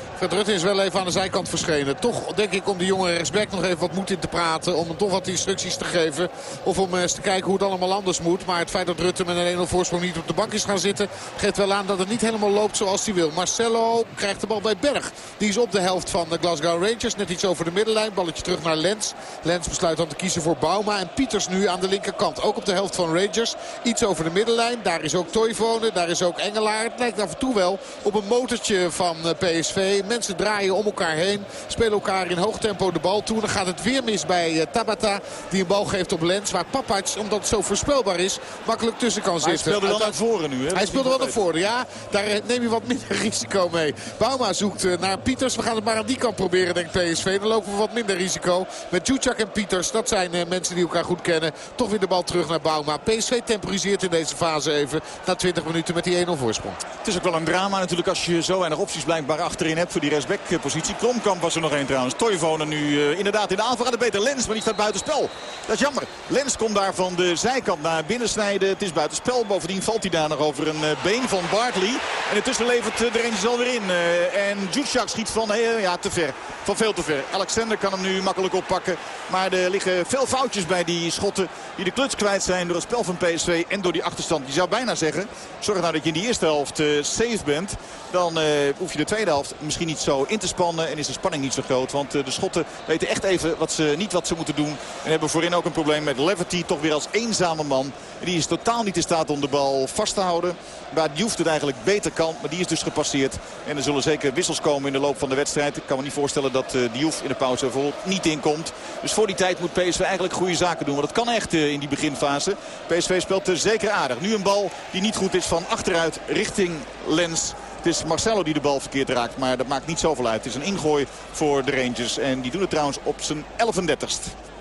Is wel even aan de zijkant verschenen. Toch denk ik om die jonge rechtsback nog even wat moed in te praten. Om hem toch wat instructies te geven. Of om eens te kijken hoe het allemaal anders moet. Maar het feit dat Rutte met een 1-0 voorsprong niet op de bank is gaan zitten... geeft wel aan dat het niet helemaal loopt zoals hij wil. Marcelo krijgt de bal bij Berg. Die is op de helft van de Glasgow Rangers. Net iets over de middenlijn. Balletje terug naar Lens. Lens besluit dan te kiezen voor Bauma. En Pieters nu aan de linkerkant. Ook op de helft van Rangers. Iets over de middenlijn. Daar is ook Toivonen. Daar is ook Engelaar. Het lijkt af en toe wel op een motortje van PSV. Mensen draaien om elkaar heen. Spelen elkaar in hoog tempo de bal toe. Dan gaat het weer mis bij Tabata. Die een bal geeft op Lens. Waar Papac, omdat het zo voorspelbaar is, makkelijk tussen kan zitten. Hij speelde wel naar voren nu. Hè? Hij speelde wel naar voren, ja. Daar neem je wat minder risico mee. Bauma zoekt naar Pieters. We gaan het maar aan die kant proberen, denkt PSV. Dan lopen we wat minder risico. Met Juchak en Pieters, dat zijn mensen die elkaar goed kennen. Toch weer de bal terug naar Bauma. PSV temporiseert in deze fase even. Na 20 minuten met die 1-0 voorsprong. Het is ook wel een drama natuurlijk als je zo weinig opties blijkbaar achterin hebt voor die rechtsback-positie. Kromkamp was er nog één trouwens. Toivonen nu uh, inderdaad in de aanval. Gaat het beter Lens, maar die staat buitenspel. Dat is jammer. Lens komt daar van de zijkant naar binnen snijden. Het is buitenspel. Bovendien valt hij daar nog over een uh, been van Bartley. En intussen levert de Rangers alweer in. En Jutschak schiet van ja, te ver. Van veel te ver. Alexander kan hem nu makkelijk oppakken. Maar er liggen veel foutjes bij die schotten. Die de kluts kwijt zijn door het spel van PSV en door die achterstand. Je zou bijna zeggen, zorg nou dat je in die eerste helft safe bent. Dan hoef je de tweede helft misschien niet zo in te spannen. En is de spanning niet zo groot. Want de schotten weten echt even wat ze, niet wat ze moeten doen. En hebben voorin ook een probleem met Leverty. Toch weer als eenzame man. En die is totaal niet in staat om de bal vast te houden. Waar Diouf het eigenlijk beter kan. Maar die is dus gepasseerd. En er zullen zeker wissels komen in de loop van de wedstrijd. Ik kan me niet voorstellen dat uh, Diouf in de pauze bijvoorbeeld niet inkomt. Dus voor die tijd moet PSV eigenlijk goede zaken doen. Want het kan echt in die beginfase. PSV speelt zeker aardig. Nu een bal die niet goed is van achteruit richting Lens. Het is Marcelo die de bal verkeerd raakt. Maar dat maakt niet zoveel uit. Het is een ingooi voor de Rangers. En die doen het trouwens op zijn 11-30ste.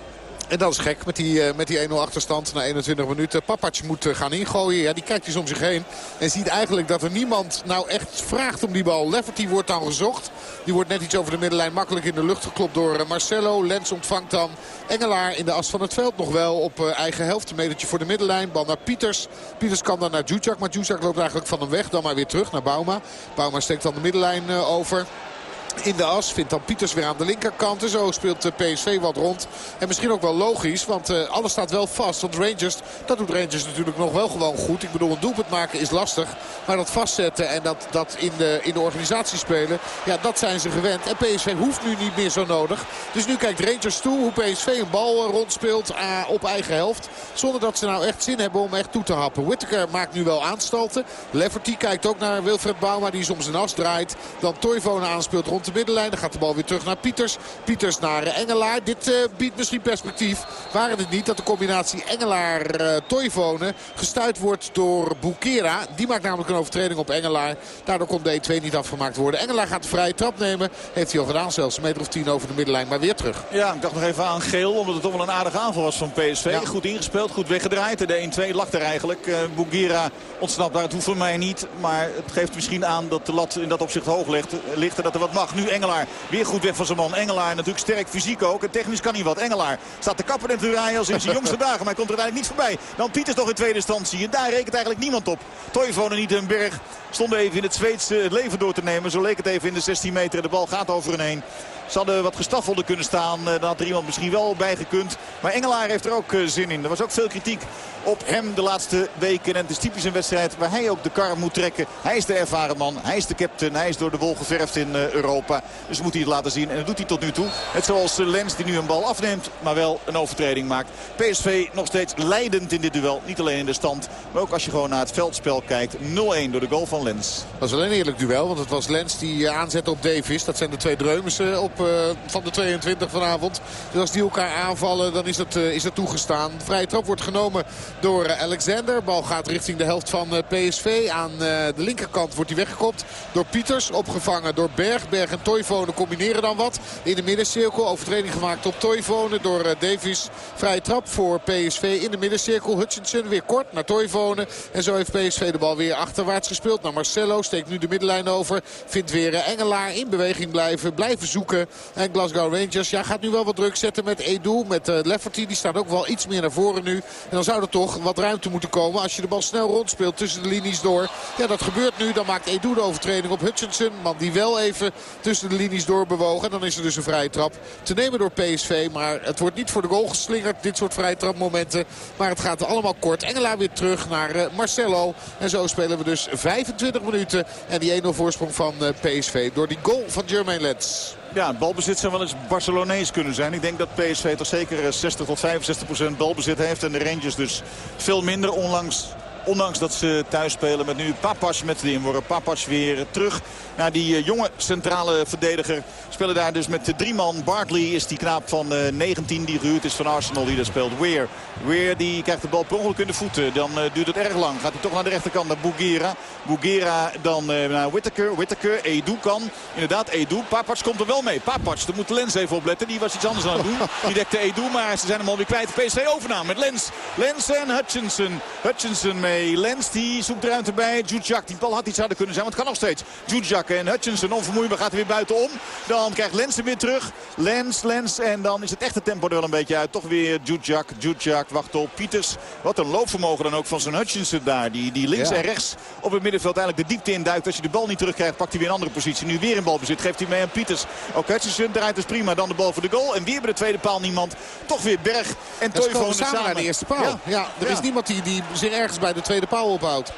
En dat is gek met die, uh, met die 1-0 achterstand na 21 minuten. Papac moet uh, gaan ingooien. Ja, die kijkt dus om zich heen. En ziet eigenlijk dat er niemand nou echt vraagt om die bal. Lefferty wordt dan gezocht. Die wordt net iets over de middenlijn makkelijk in de lucht geklopt door uh, Marcelo. Lens ontvangt dan Engelaar in de as van het veld nog wel op eigen helft. Een metertje voor de middenlijn. Bal naar Pieters. Pieters kan dan naar Djudjak. Maar Djudjak loopt eigenlijk van hem weg. Dan maar weer terug naar Bauma. Bauma steekt dan de middenlijn over in de as. Vindt dan Pieters weer aan de linkerkant. En zo speelt PSV wat rond. En misschien ook wel logisch. Want uh, alles staat wel vast. Want Rangers, dat doet Rangers natuurlijk nog wel gewoon goed. Ik bedoel, een doelpunt maken is lastig. Maar dat vastzetten en dat, dat in, de, in de organisatie spelen. Ja, dat zijn ze gewend. En PSV hoeft nu niet meer zo nodig. Dus nu kijkt Rangers toe hoe PSV een bal rondspeelt uh, op eigen helft. Zonder dat ze nou echt zin hebben om echt toe te happen. Whittaker maakt nu wel aanstalten. Leverty kijkt ook naar Wilfred Bouma die soms een as draait. Dan Toivonen aanspeelt rond de middenlijn. Dan gaat de bal weer terug naar Pieters. Pieters naar Engelaar. Dit uh, biedt misschien perspectief. Waren het niet dat de combinatie Engelaar-Toivonen uh, gestuurd wordt door Boekera. Die maakt namelijk een overtreding op Engelaar. Daardoor kon de 1-2 niet afgemaakt worden. Engelaar gaat vrije trap nemen. Heeft hij al gedaan zelfs. Een meter of tien over de middenlijn. Maar weer terug. Ja, ik dacht nog even aan geel. Omdat het toch wel een aardige aanval was van PSV. Ja. Goed ingespeeld. Goed weggedraaid. De 1-2 lag er eigenlijk. Uh, Boekera ontsnapt daar. Het hoeft voor mij niet. Maar het geeft misschien aan dat de lat in dat opzicht hoog ligt. ligt en dat er wat mag. Nu Engelaar weer goed weg van zijn man. Engelaar natuurlijk sterk fysiek ook. En technisch kan hij wat. Engelaar staat te kappen en te rijden als in zijn jongste dagen. Maar hij komt er uiteindelijk niet voorbij. Dan Pieters nog in tweede instantie. En daar rekent eigenlijk niemand op. Toivonen niet een berg. Stonden even in het Zweedse het leven door te nemen. Zo leek het even in de 16 meter. De bal gaat over hun heen. Ze hadden wat gestaffelder kunnen staan. Eh, Dan had er iemand misschien wel bij gekund. Maar Engelaar heeft er ook eh, zin in. Er was ook veel kritiek op hem de laatste weken. En het is typisch een wedstrijd waar hij ook de kar moet trekken. Hij is de ervaren man. Hij is de captain. Hij is door de wol geverfd in eh, Europa. Dus moet hij het laten zien. En dat doet hij tot nu toe. Net zoals Lens die nu een bal afneemt. Maar wel een overtreding maakt. PSV nog steeds leidend in dit duel. Niet alleen in de stand. Maar ook als je gewoon naar het veldspel kijkt. 0-1 door de goal van Lens. Dat was wel een eerlijk duel, want het was Lens die aanzette op Davis. Dat zijn de twee dreumissen op, van de 22 vanavond. Dus als die elkaar aanvallen, dan is dat, eh, is dat toegestaan. Vrije trap wordt genomen door eh, Alexander. Bal gaat richting de helft van eh, PSV. Aan eh, de linkerkant wordt hij weggekopt door Pieters. Opgevangen door Berg. Berg en Toivonen combineren dan wat. In de middencirkel overtreding gemaakt op Toivonen door eh, Davies. Vrije trap voor PSV in de middencirkel. Hutchinson weer kort naar Toivonen. En zo heeft PSV de bal weer achterwaarts gespeeld naar Marcelo. Steekt nu de middenlijn over. Vindt weer eh, Engelaar in beweging blijven. Blijven zoeken. En Glasgow Rangers ja, gaat nu wel wat druk zetten met Edu. Met uh, Lefferty. Die staat ook wel iets meer naar voren nu. En dan zou er toch wat ruimte moeten komen. Als je de bal snel rondspeelt tussen de linies door. Ja, dat gebeurt nu. Dan maakt Edu de overtreding op Hutchinson. Man die wel even tussen de linies door bewogen. En dan is er dus een vrije trap te nemen door PSV. Maar het wordt niet voor de goal geslingerd. Dit soort vrije trapmomenten. Maar het gaat allemaal kort. Engelaar weer terug naar uh, Marcelo. En zo spelen we dus 25 minuten. En die 1-0 voorsprong van uh, PSV. Door die goal van Jermaine Lens. Ja, het balbezit zou wel eens Barcelonees kunnen zijn. Ik denk dat PSV toch zeker 60 tot 65 procent balbezit heeft. En de Rangers dus veel minder. Ondanks dat ze thuis spelen met nu Papas met de inworp. Papas weer terug naar die uh, jonge centrale verdediger. Spelen daar dus met de drie man. Barkley is die knaap van uh, 19 die gehuurd is van Arsenal die daar speelt. Weer. Weer die krijgt de bal per ongeluk in de voeten. Dan duurt het erg lang. Gaat hij toch naar de rechterkant naar Bugera. Bugera dan naar Whittaker. Whittaker. Edu kan. Inderdaad Edu. Papas komt er wel mee. Papas. Daar moet Lens even opletten. Die was iets anders aan het doen. Die dekte Edu. Maar ze zijn hem alweer kwijt. PSV overname met Lens. Lens en Hutchinson. Hutchinson mee. Lens die zoekt ruimte bij. Jujak. Die bal had iets harder kunnen zijn. Want het kan nog steeds. Jujak en Hutchinson onvermoeibaar gaat er weer buitenom. Dan krijgt Lens hem weer terug. Lens, Lens. En dan is het echte tempo er wel een beetje uit. Toch weer Jujak. Jujak wacht op Pieters. Wat een loopvermogen dan ook van zijn Hutchinson daar. Die, die links Ja. en rechts op het middenveld eigenlijk de diepte induikt. Als je de bal niet terugkrijgt pakt hij weer een andere positie. Nu weer in balbezit. Geeft hij mee aan Pieters. Ook Hutchinson draait dus prima. Dan de bal voor de goal. En weer bij de tweede paal niemand. Toch weer Berg en Toivonen samen naar de eerste paal. Ja, Ja. er is niemand die, die zich ergens bij de tweede paal ophoudt.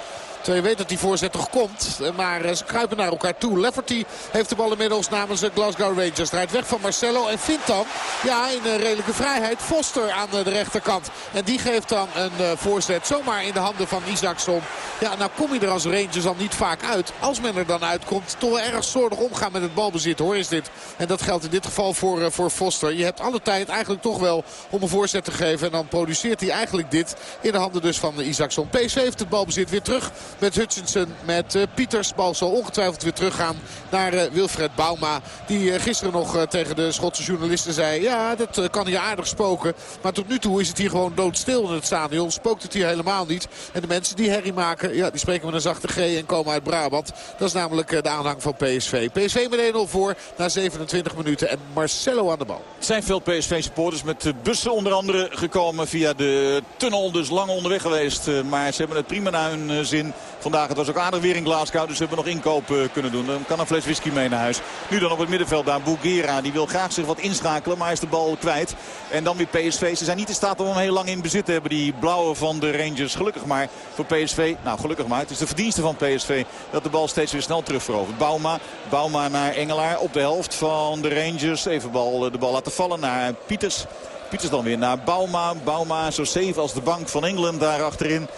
Je weet dat die voorzet toch komt. Maar eh, ze kruipen naar elkaar toe. Lefferty heeft de bal inmiddels namens de Glasgow Rangers. Draait weg van Marcelo en vindt dan ja, in eh, redelijke vrijheid Foster aan eh, de rechterkant. En die geeft dan een eh, voorzet zomaar in de handen van Isaacson. Ja, nou kom je er als Rangers al niet vaak uit. Als men er dan uitkomt, toch wel erg slordig omgaan met het balbezit hoor is dit. En dat geldt in dit geval voor, eh, voor Foster. Je hebt alle tijd eigenlijk toch wel om een voorzet te geven. En dan produceert hij eigenlijk dit in de handen dus van eh, Isaacson. PSV heeft het balbezit weer terug met Hutchinson, met eh, Pieters. Bal zal ongetwijfeld weer teruggaan naar eh, Wilfred Bauma. Die eh, gisteren nog tegen de Schotse journalisten zei... ja, dat kan hier aardig spoken. Maar tot nu toe is het hier gewoon doodstil in het stadion. Spookt het hier helemaal niet. En de mensen die herrie maken, ja, die spreken met een zachte G en komen uit Brabant. Dat is namelijk de aanhang van PSV. PSV met 1-0 voor na 27 minuten. En Marcelo aan de bal. Het zijn veel PSV-supporters met bussen onder andere gekomen via de tunnel. Dus lang onderweg geweest. Maar ze hebben het prima naar hun zin. Vandaag het was ook aardig weer in Glasgow. Dus ze hebben nog inkoop eh, kunnen doen. Dan kan een fles whisky mee naar huis. Nu dan op het middenveld daar Bougera. Die wil graag zich wat inschakelen. Maar is de bal kwijt. En dan weer PSV. Ze zijn niet in staat om hem heel lang in bezit te hebben. Die blauwe van de Rangers. Gelukkig maar voor PSV. Nou gelukkig maar. Het is de verdienste van PSV dat de bal steeds weer snel terugverovert. Bauma. Bauma naar Engelaar op de helft van de Rangers. Even bal, de bal laten vallen naar Pieters. Pieters dan weer naar Bauma. Bauma zo safe als de bank van Engeland daar achterin.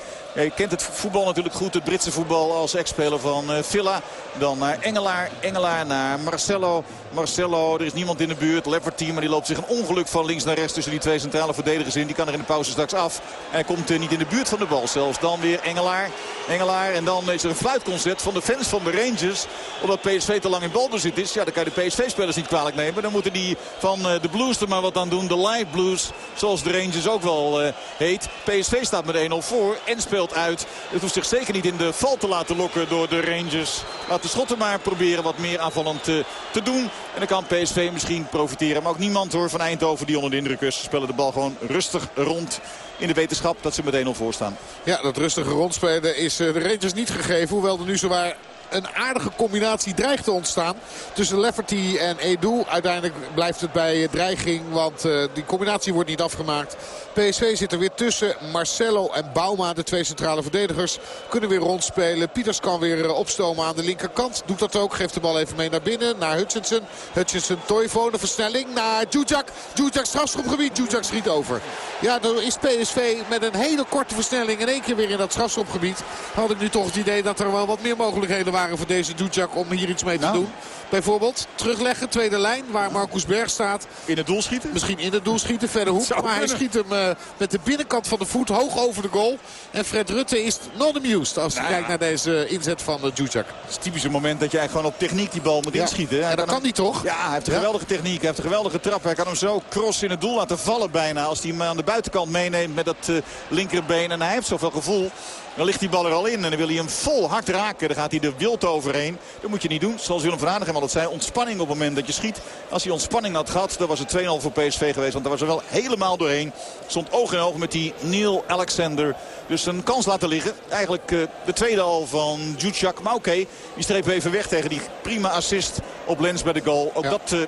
Je kent het voetbal natuurlijk goed, het Britse voetbal als ex-speler van eh, Villa. Dan naar Engelaar, Engelaar naar Marcelo. Marcelo, er is niemand in de buurt. Lefferty, maar die loopt zich een ongeluk van links naar rechts tussen die twee centrale verdedigers in. Die kan er in de pauze straks af. En hij komt eh, niet in de buurt van de bal zelfs. Dan weer Engelaar. Engelaar en dan is er een fluitconcert van de fans van de Rangers. Omdat PSV te lang in balbezit is. Ja, dan kan je de PSV-spelers niet kwalijk nemen. Dan moeten die van eh, de Blues er maar wat aan doen. De live Blues, zoals de Rangers ook wel eh, heet. PSV staat met 1-0 voor en speelt uit. Het hoeft zich zeker niet in de val te laten lokken door de Rangers. Laat de schotten maar proberen wat meer aanvallend te, te doen. En dan kan PSV misschien profiteren. Maar ook niemand hoor van Eindhoven die onder de indruk is. Ze spelen de bal gewoon rustig rond in de wetenschap dat ze meteen al voor staan. Ja, dat rustige rondspelen is eh, de Rangers niet gegeven. Hoewel er nu zowaar een aardige combinatie dreigt te ontstaan. Tussen Lefferty en Edu. Uiteindelijk blijft het bij dreiging. Want uh, die combinatie wordt niet afgemaakt. PSV zit er weer tussen. Marcelo en Bauma, de twee centrale verdedigers, kunnen weer rondspelen. Pieters kan weer eh, opstomen aan de linkerkant. Doet dat ook. Geeft de bal even mee naar binnen. Naar Hutchinson. Hutchinson, Toivo. De versnelling naar Djudjak. Djudjak strafschopgebied. Djudjak schiet over. Ja, dan is PSV met een hele korte versnelling in één keer weer in dat strafschopgebied. Had ik nu toch het idee dat er wel wat meer mogelijkheden waren voor deze Djudjak om hier iets mee te Nou. doen. Bijvoorbeeld terugleggen, tweede lijn, waar Marcus Berg staat. In het doel schieten? Misschien in het doel schieten, verder hoek. Maar hij schiet hem eh, met de binnenkant van de voet hoog over de goal. En Fred Rutte is not amused als hij Nou kijkt naar deze inzet van uh, Djudjak. Het is het typische moment dat je eigenlijk gewoon op techniek die bal moet Ja. inschieten. En dat hem- kan hij toch? Ja, hij heeft een geweldige techniek. Hij heeft een geweldige trap. Hij kan hem zo cross in het doel laten vallen bijna. Als hij hem aan de buitenkant meeneemt met dat eh, linkerbeen. En hij heeft zoveel gevoel. Dan ligt die bal er al in en dan wil hij hem vol hard raken. Dan gaat hij de wild overheen. Dat moet je niet doen. Zoals Willem van Hanegem altijd zei. Ontspanning op het moment dat je schiet. Als hij ontspanning had gehad, dan was het 2-0 voor PSV geweest. Want daar was er wel helemaal doorheen. Stond oog in oog met die Neil Alexander. Dus een kans laten liggen. Eigenlijk eh, de tweede al van Djudjak. Maar oké, die streep even weg tegen die prima assist op Lens bij de goal. Ook Ja. dat eh,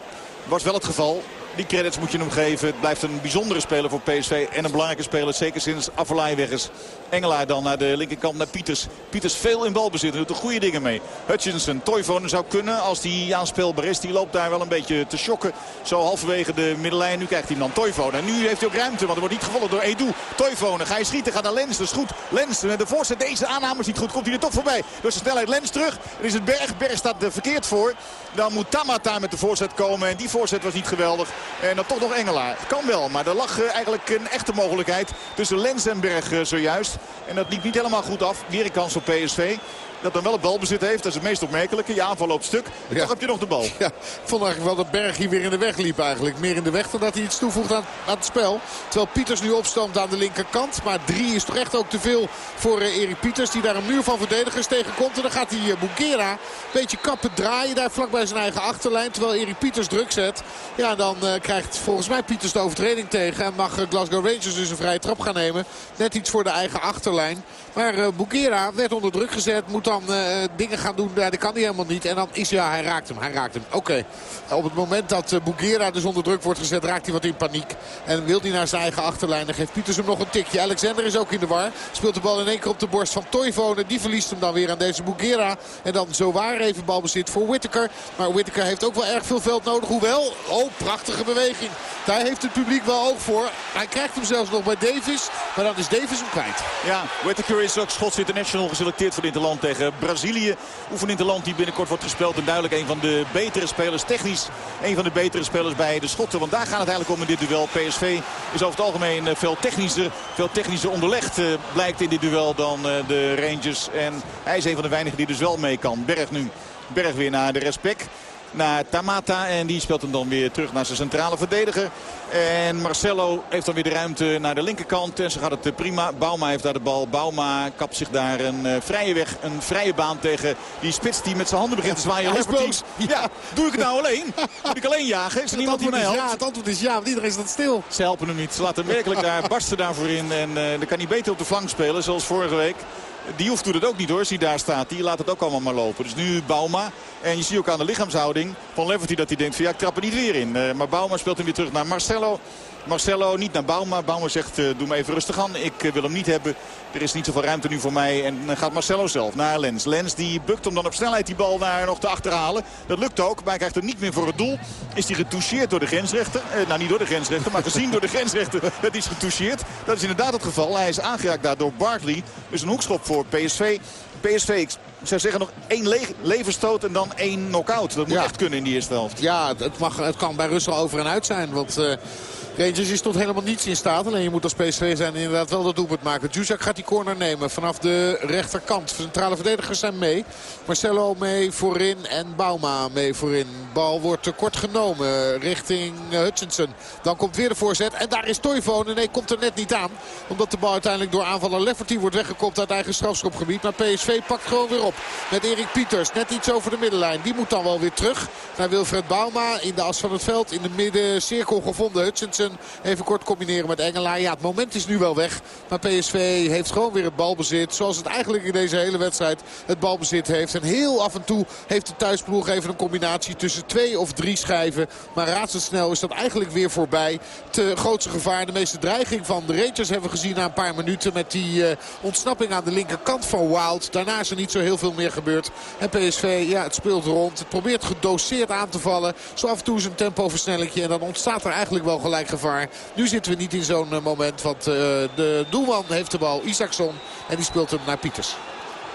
was wel het geval. Die credits moet je hem geven. Het blijft een bijzondere speler voor PSV. En een belangrijke speler, zeker sinds Averlaai weg is. Engelaar dan naar de linkerkant naar Pieters. Pieters veel in balbezit en doet er goede dingen mee. Hutchinson, Toivonen zou kunnen als die aanspeelbaar is. Die loopt daar wel een beetje te shocken. Zo halverwege de middenlijn. Nu krijgt hij dan Toivonen. En nu heeft hij ook ruimte, want er wordt niet gevolgd door Edu. Toivonen, ga je schieten, gaat naar Lens. Dat is goed. Lens met de voorzet. Deze aanname is niet goed. Komt hij er toch voorbij. Door zijn snelheid Lens terug. Dan is het Berg. Berg staat er verkeerd voor. Dan moet Tamata met de voorzet komen. En die voorzet was niet geweldig. En dan toch nog Engelaar. Kan wel, maar er lag eh, eigenlijk een echte mogelijkheid tussen Lens en Berg eh, zojuist. En dat liep niet helemaal goed af. Weer een kans voor PSV. Dat dan wel het balbezit heeft. Dat is het meest opmerkelijke. Je aanval loopt stuk. En Ja. toch heb je nog de bal. Ja, ik vond eigenlijk wel dat Berg hier weer in de weg liep eigenlijk. Meer in de weg dan dat hij iets toevoegt aan, aan het spel. Terwijl Pieters nu opstoomt aan de linkerkant. Maar drie is toch echt ook te veel voor eh, Erik Pieters. Die daar een muur van verdedigers tegenkomt. En dan gaat hij uh, Bugera een beetje kappen draaien. Daar vlakbij zijn eigen achterlijn. Terwijl Erik Pieters druk zet. Ja, dan eh, krijgt volgens mij Pieters de overtreding tegen. En mag eh, Glasgow Rangers dus een vrije trap gaan nemen. Net iets voor de eigen achterlijn. Maar Bugera werd onder druk gezet. Moet dan eh, dingen gaan doen. Ja, dat kan hij helemaal niet. En dan is ja, hij raakt hem. Hij raakt hem. Oké. Op het moment dat uh, dus onder druk wordt gezet, raakt hij wat in paniek. En wil hij naar zijn eigen achterlijn. Dan geeft Pieters hem nog een tikje. Alexander is ook in de war. Speelt de bal in één keer op de borst van Toivonen. Die verliest hem dan weer aan deze Bugera. En dan zowaar even balbezit voor Whittaker. Maar Whittaker heeft ook wel erg veel veld nodig. Hoewel, oh, prachtige beweging. Daar heeft het publiek wel oog voor. Hij krijgt hem zelfs nog bij Davis. Maar dan is Davis hem kwijt. Ja, Whittaker is ook Schots International geselecteerd voor Interland tegen Brazilië. Oefeninterland die binnenkort wordt gespeeld. En duidelijk een van de betere spelers, technisch een van de betere spelers bij de Schotten. Want daar gaat het eigenlijk om in dit duel. PSV is over het algemeen eh, veel technischer, veel technischer onderlegd eh, blijkt in dit duel dan eh, de Rangers. En hij is een van de weinigen die dus wel mee kan. Berg nu. Berg weer naar de respect naar Tamata. En die speelt hem dan weer terug naar zijn centrale verdediger. En Marcelo heeft dan weer de ruimte naar de linkerkant. En zo gaat het eh, prima. Bauma heeft daar de bal. Bauma kapt zich daar een eh, vrije weg. Een vrije baan tegen die spits die met zijn handen begint te zwaaien. Boos. Ja, doe ik het nou alleen? Moet ik alleen jagen? Is er niemand die mij helpt? ja, het antwoord is ja, want iedereen staat stil. Ze helpen hem niet. Ze laten hem werkelijk daar barsten daarvoor in. En eh, dan kan hij beter op de flank spelen, zoals vorige week. Die hoeft doet het ook niet hoor, als hij daar staat. Die laat het ook allemaal maar lopen. Dus nu Bauma. En je ziet ook aan de lichaamshouding van Leverty dat hij denkt van ja, ik trap er niet weer in. Eh, maar Bauma speelt hem weer terug naar Marcelo. Marcelo niet naar Bauma. Bauma zegt eh, doe me even rustig aan. Ik eh, wil hem niet hebben. Er is niet zoveel ruimte nu voor mij. En dan gaat Marcelo zelf naar Lens. Lens die bukt om dan op snelheid die bal daar nog te achterhalen. Dat lukt ook. Maar hij krijgt hem niet meer voor het doel. Is hij getoucheerd door de grensrechter. Eh, nou niet door de grensrechter. Maar gezien door de grensrechter dat hij is getoucheerd. Dat is inderdaad het geval. Hij is aangeraakt daar door Barkley. Dus een hoekschop voor PSV. PSV, ik zou zeggen nog één le leverstoot en dan één knock-out. Dat moet Ja. echt kunnen in die eerste helft. Ja, het, mag, het kan bij Russell over en uit zijn. Want Rangers is tot helemaal niets in staat. Alleen je moet als PSV zijn inderdaad wel dat doelpunt maken. Juzak gaat die corner nemen vanaf de rechterkant. Centrale verdedigers zijn mee. Marcelo mee voorin en Bauma mee voorin. Bal wordt kort genomen richting Hutchinson. Dan komt weer de voorzet en daar is Toivonen. Nee, komt er net niet aan. Omdat de bal uiteindelijk door aanvaller Lefferty wordt weggekopt uit eigen strafschopgebied. Maar PSV pakt gewoon weer op. Met Erik Pieters net iets over de middenlijn. Die moet dan wel weer terug naar Wilfred Bauma. In de as van het veld in de middencirkel gevonden. Hutchinson even kort combineren met Engelaar. Ja, het moment is nu wel weg. Maar PSV heeft gewoon weer het balbezit. Zoals het eigenlijk in deze hele wedstrijd het balbezit heeft. En heel af en toe heeft de thuisploeg even een combinatie tussen twee of drie schijven. Maar raadseldsnel is dat eigenlijk weer voorbij. Het grootste gevaar, de meeste dreiging van de Rangers hebben we gezien na een paar minuten. Met die uh, ontsnapping aan de linkerkant van Wild. Daarna is er niet zo heel veel meer gebeurd. En PSV, ja, het speelt rond. Het probeert gedoseerd aan te vallen. Zo af en toe is een tempoversnellingje. En dan ontstaat er eigenlijk wel gelijk gevaar. Nu zitten we niet in zo'n uh, moment. Want uh, de doelman heeft de bal, Isaacson. En die speelt hem naar Pieters.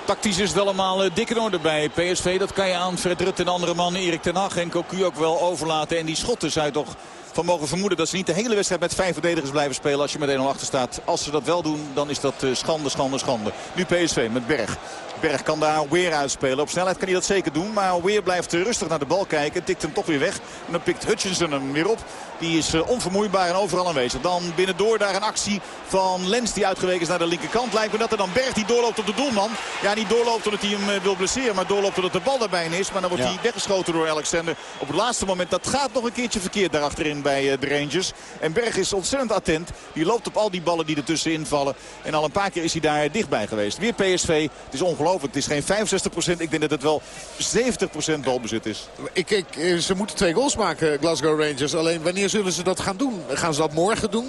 Tactisch is het allemaal uh, dik in orde bij PSV. Dat kan je aan Fred Rutte en andere man Erik ten Hag en Cocu ook wel overlaten. En die schotten zou je toch van mogen vermoeden dat ze niet de hele wedstrijd met vijf verdedigers blijven spelen als je met 1-0 achter staat. Als ze dat wel doen, dan is dat schande, schande, schande. Nu PSV met Berg. Berg kan daar weer uitspelen. Op snelheid kan hij dat zeker doen. Maar weer blijft rustig naar de bal kijken. Tikt hem toch weer weg. En dan pikt Hutchinson hem weer op. Die is uh, onvermoeibaar en overal aanwezig. Dan binnendoor daar een actie van Lens die uitgeweken is naar de linkerkant. Lijkt me dat er dan Berg die doorloopt op de doelman. Ja, niet doorloopt omdat hij hem uh, wil blesseren. Maar doorloopt omdat de bal daarbij is. Maar dan wordt ja. hij weggeschoten door Alexander. Op het laatste moment. Dat gaat nog een keertje verkeerd daarachterin bij uh, de Rangers. En Berg is ontzettend attent. Die loopt op al die ballen die ertussenin vallen. En al een paar keer is hij daar dichtbij geweest. Weer PSV. Het is ongelooflijk. Het is geen 65%. Ik denk dat het wel 70% balbezit is. Ik, ik, ze moeten twee goals maken, Glasgow Rangers. Alleen wanneer zullen ze dat gaan doen? Gaan ze dat morgen doen?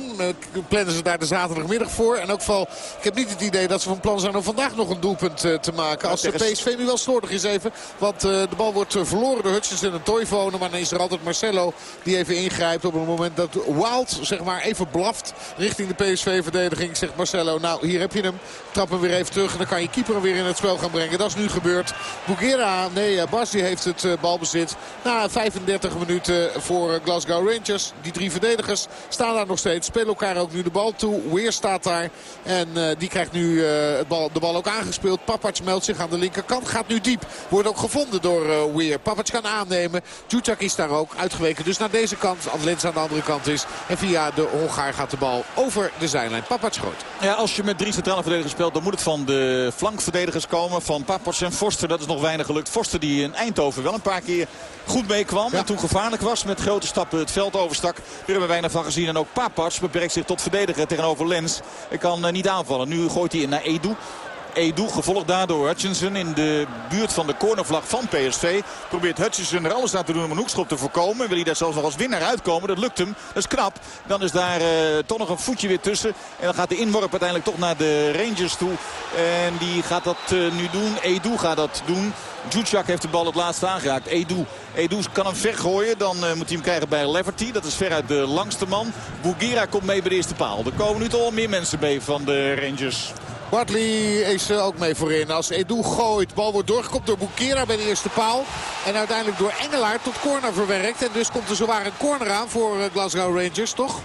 Plannen ze daar de zaterdagmiddag voor? En ook val, ik heb niet het idee dat ze van plan zijn om vandaag nog een doelpunt uh, te maken. Als de PSV nu wel slordig is even. Want de bal wordt verloren door Hutchinson en Toivonen. Maar dan is er altijd Marcelo die even ingrijpt op het moment dat Wild zeg maar even blaft richting de PSV-verdediging. Zegt Marcelo, nou hier heb je hem. Trap hem weer even terug en dan kan je keeper weer in het gaan brengen. Dat is nu gebeurd. Bugera, nee, Bas heeft het balbezit. Na 35 minuten voor Glasgow Rangers. Die drie verdedigers staan daar nog steeds. Spelen elkaar ook nu de bal toe. Weer staat daar. En die krijgt nu bal, de bal ook aangespeeld. Papac meldt zich aan de linkerkant. Gaat nu diep. Wordt ook gevonden door Weer. Papac kan aannemen. Djudjak is daar ook uitgeweken. Dus naar deze kant. Als Lens aan de andere kant is. En via de Hongaar gaat de bal over de zijlijn. Papac schoot. Ja, als je met drie centrale verdedigers speelt. Dan moet het van de flankverdedigers komen. Van Papac en Forster. Dat is nog weinig gelukt. Forster die in Eindhoven wel een paar keer goed meekwam. Ja. En toen gevaarlijk was. Met grote stappen het veld overstak. Daar hebben we weinig van gezien. En ook Papac beperkt zich tot verdedigen tegenover Lens. Ik kan uh, niet aanvallen. Nu gooit hij in naar Edu. Edu, gevolgd daardoor Hutchinson in de buurt van de cornervlag van PSV. Probeert Hutchinson er alles aan te doen om een hoekschop te voorkomen. Wil hij daar zelfs nog als winnaar uitkomen. Dat lukt hem. Dat is knap. Dan is daar uh, toch nog een voetje weer tussen. En dan gaat de inworp uiteindelijk toch naar de Rangers toe. En die gaat dat uh, nu doen. Edu gaat dat doen. Djudjak heeft de bal het laatste aangeraakt. Edu. Edu kan hem vergooien. Dan uh, moet hij hem krijgen bij Leverty. Dat is veruit de langste man. Bougira komt mee bij de eerste paal. Er komen nu toch al meer mensen mee van de Rangers. Bartley is ook mee voorin. Als Edu gooit, bal wordt doorgekopt door Bukera bij de eerste paal. En uiteindelijk door Engelaar tot corner verwerkt. En dus komt er zowaar een corner aan voor Glasgow Rangers, toch?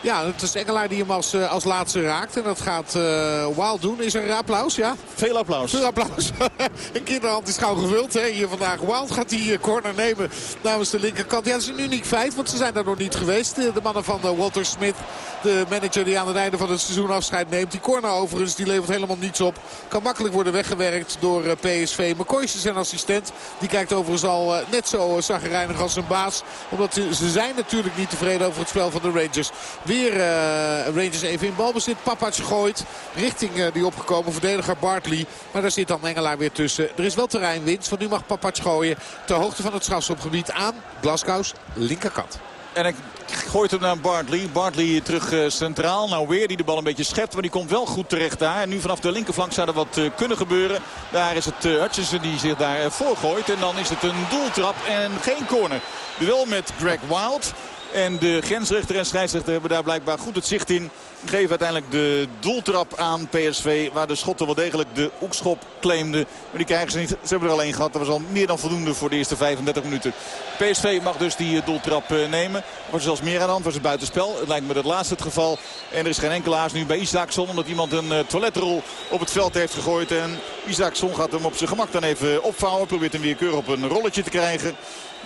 Ja, het is Engelaar die hem als, uh, als laatste raakt. En dat gaat uh, Wild doen. Is er een applaus? Ja? Veel applaus. Veel applaus. een kinderhand is gauw gevuld hè, hier vandaag. Wild gaat die corner nemen namens de linkerkant. Ja, dat is een uniek feit, want ze zijn daar nog niet geweest. De, mannen van Walter Smith, de manager die aan het einde van het seizoen afscheid neemt. Die corner overigens, die levert helemaal niets op. Kan makkelijk worden weggewerkt door PSV. McCoy is zijn assistent. Die kijkt overigens al net zo zaggerijnig als zijn baas. Omdat ze, ze zijn natuurlijk niet tevreden over het spel van de Rangers. Weer uh, Rangers even in balbezit. Papac gooit richting uh, die opgekomen verdediger Bartley. Maar daar zit dan Engelaar weer tussen. Er is wel terreinwinst, want nu mag Papac gooien ter hoogte van het strafschopgebied aan Glasgow's linkerkant. En ik gooit hem naar Bartley. Bartley terug uh, centraal. Nou weer die de bal een beetje schept. Maar die komt wel goed terecht daar. En nu vanaf de linkerflank zou er wat kunnen gebeuren. Daar is het uh, Hutchinson die zich daar voor gooit. En dan is het een doeltrap en geen corner. Duel met Greg Wild. En de grensrechter en scheidsrechter hebben daar blijkbaar goed het zicht in. Geven uiteindelijk de doeltrap aan PSV. Waar de schotten wel degelijk de hoekschop claimden. Maar die krijgen ze niet. Ze hebben er alleen gehad. Dat was al meer dan voldoende voor de eerste 35 minuten. PSV mag dus die doeltrap nemen. Er was zelfs meer aan de hand. was het buitenspel. Het lijkt me dat laatste het geval. En er is geen enkele haast nu bij Isaacson. Omdat iemand een toiletrol op het veld heeft gegooid. En Isaacson gaat hem op zijn gemak dan even opvouwen. Probeert hem weer keurig op een rolletje te krijgen.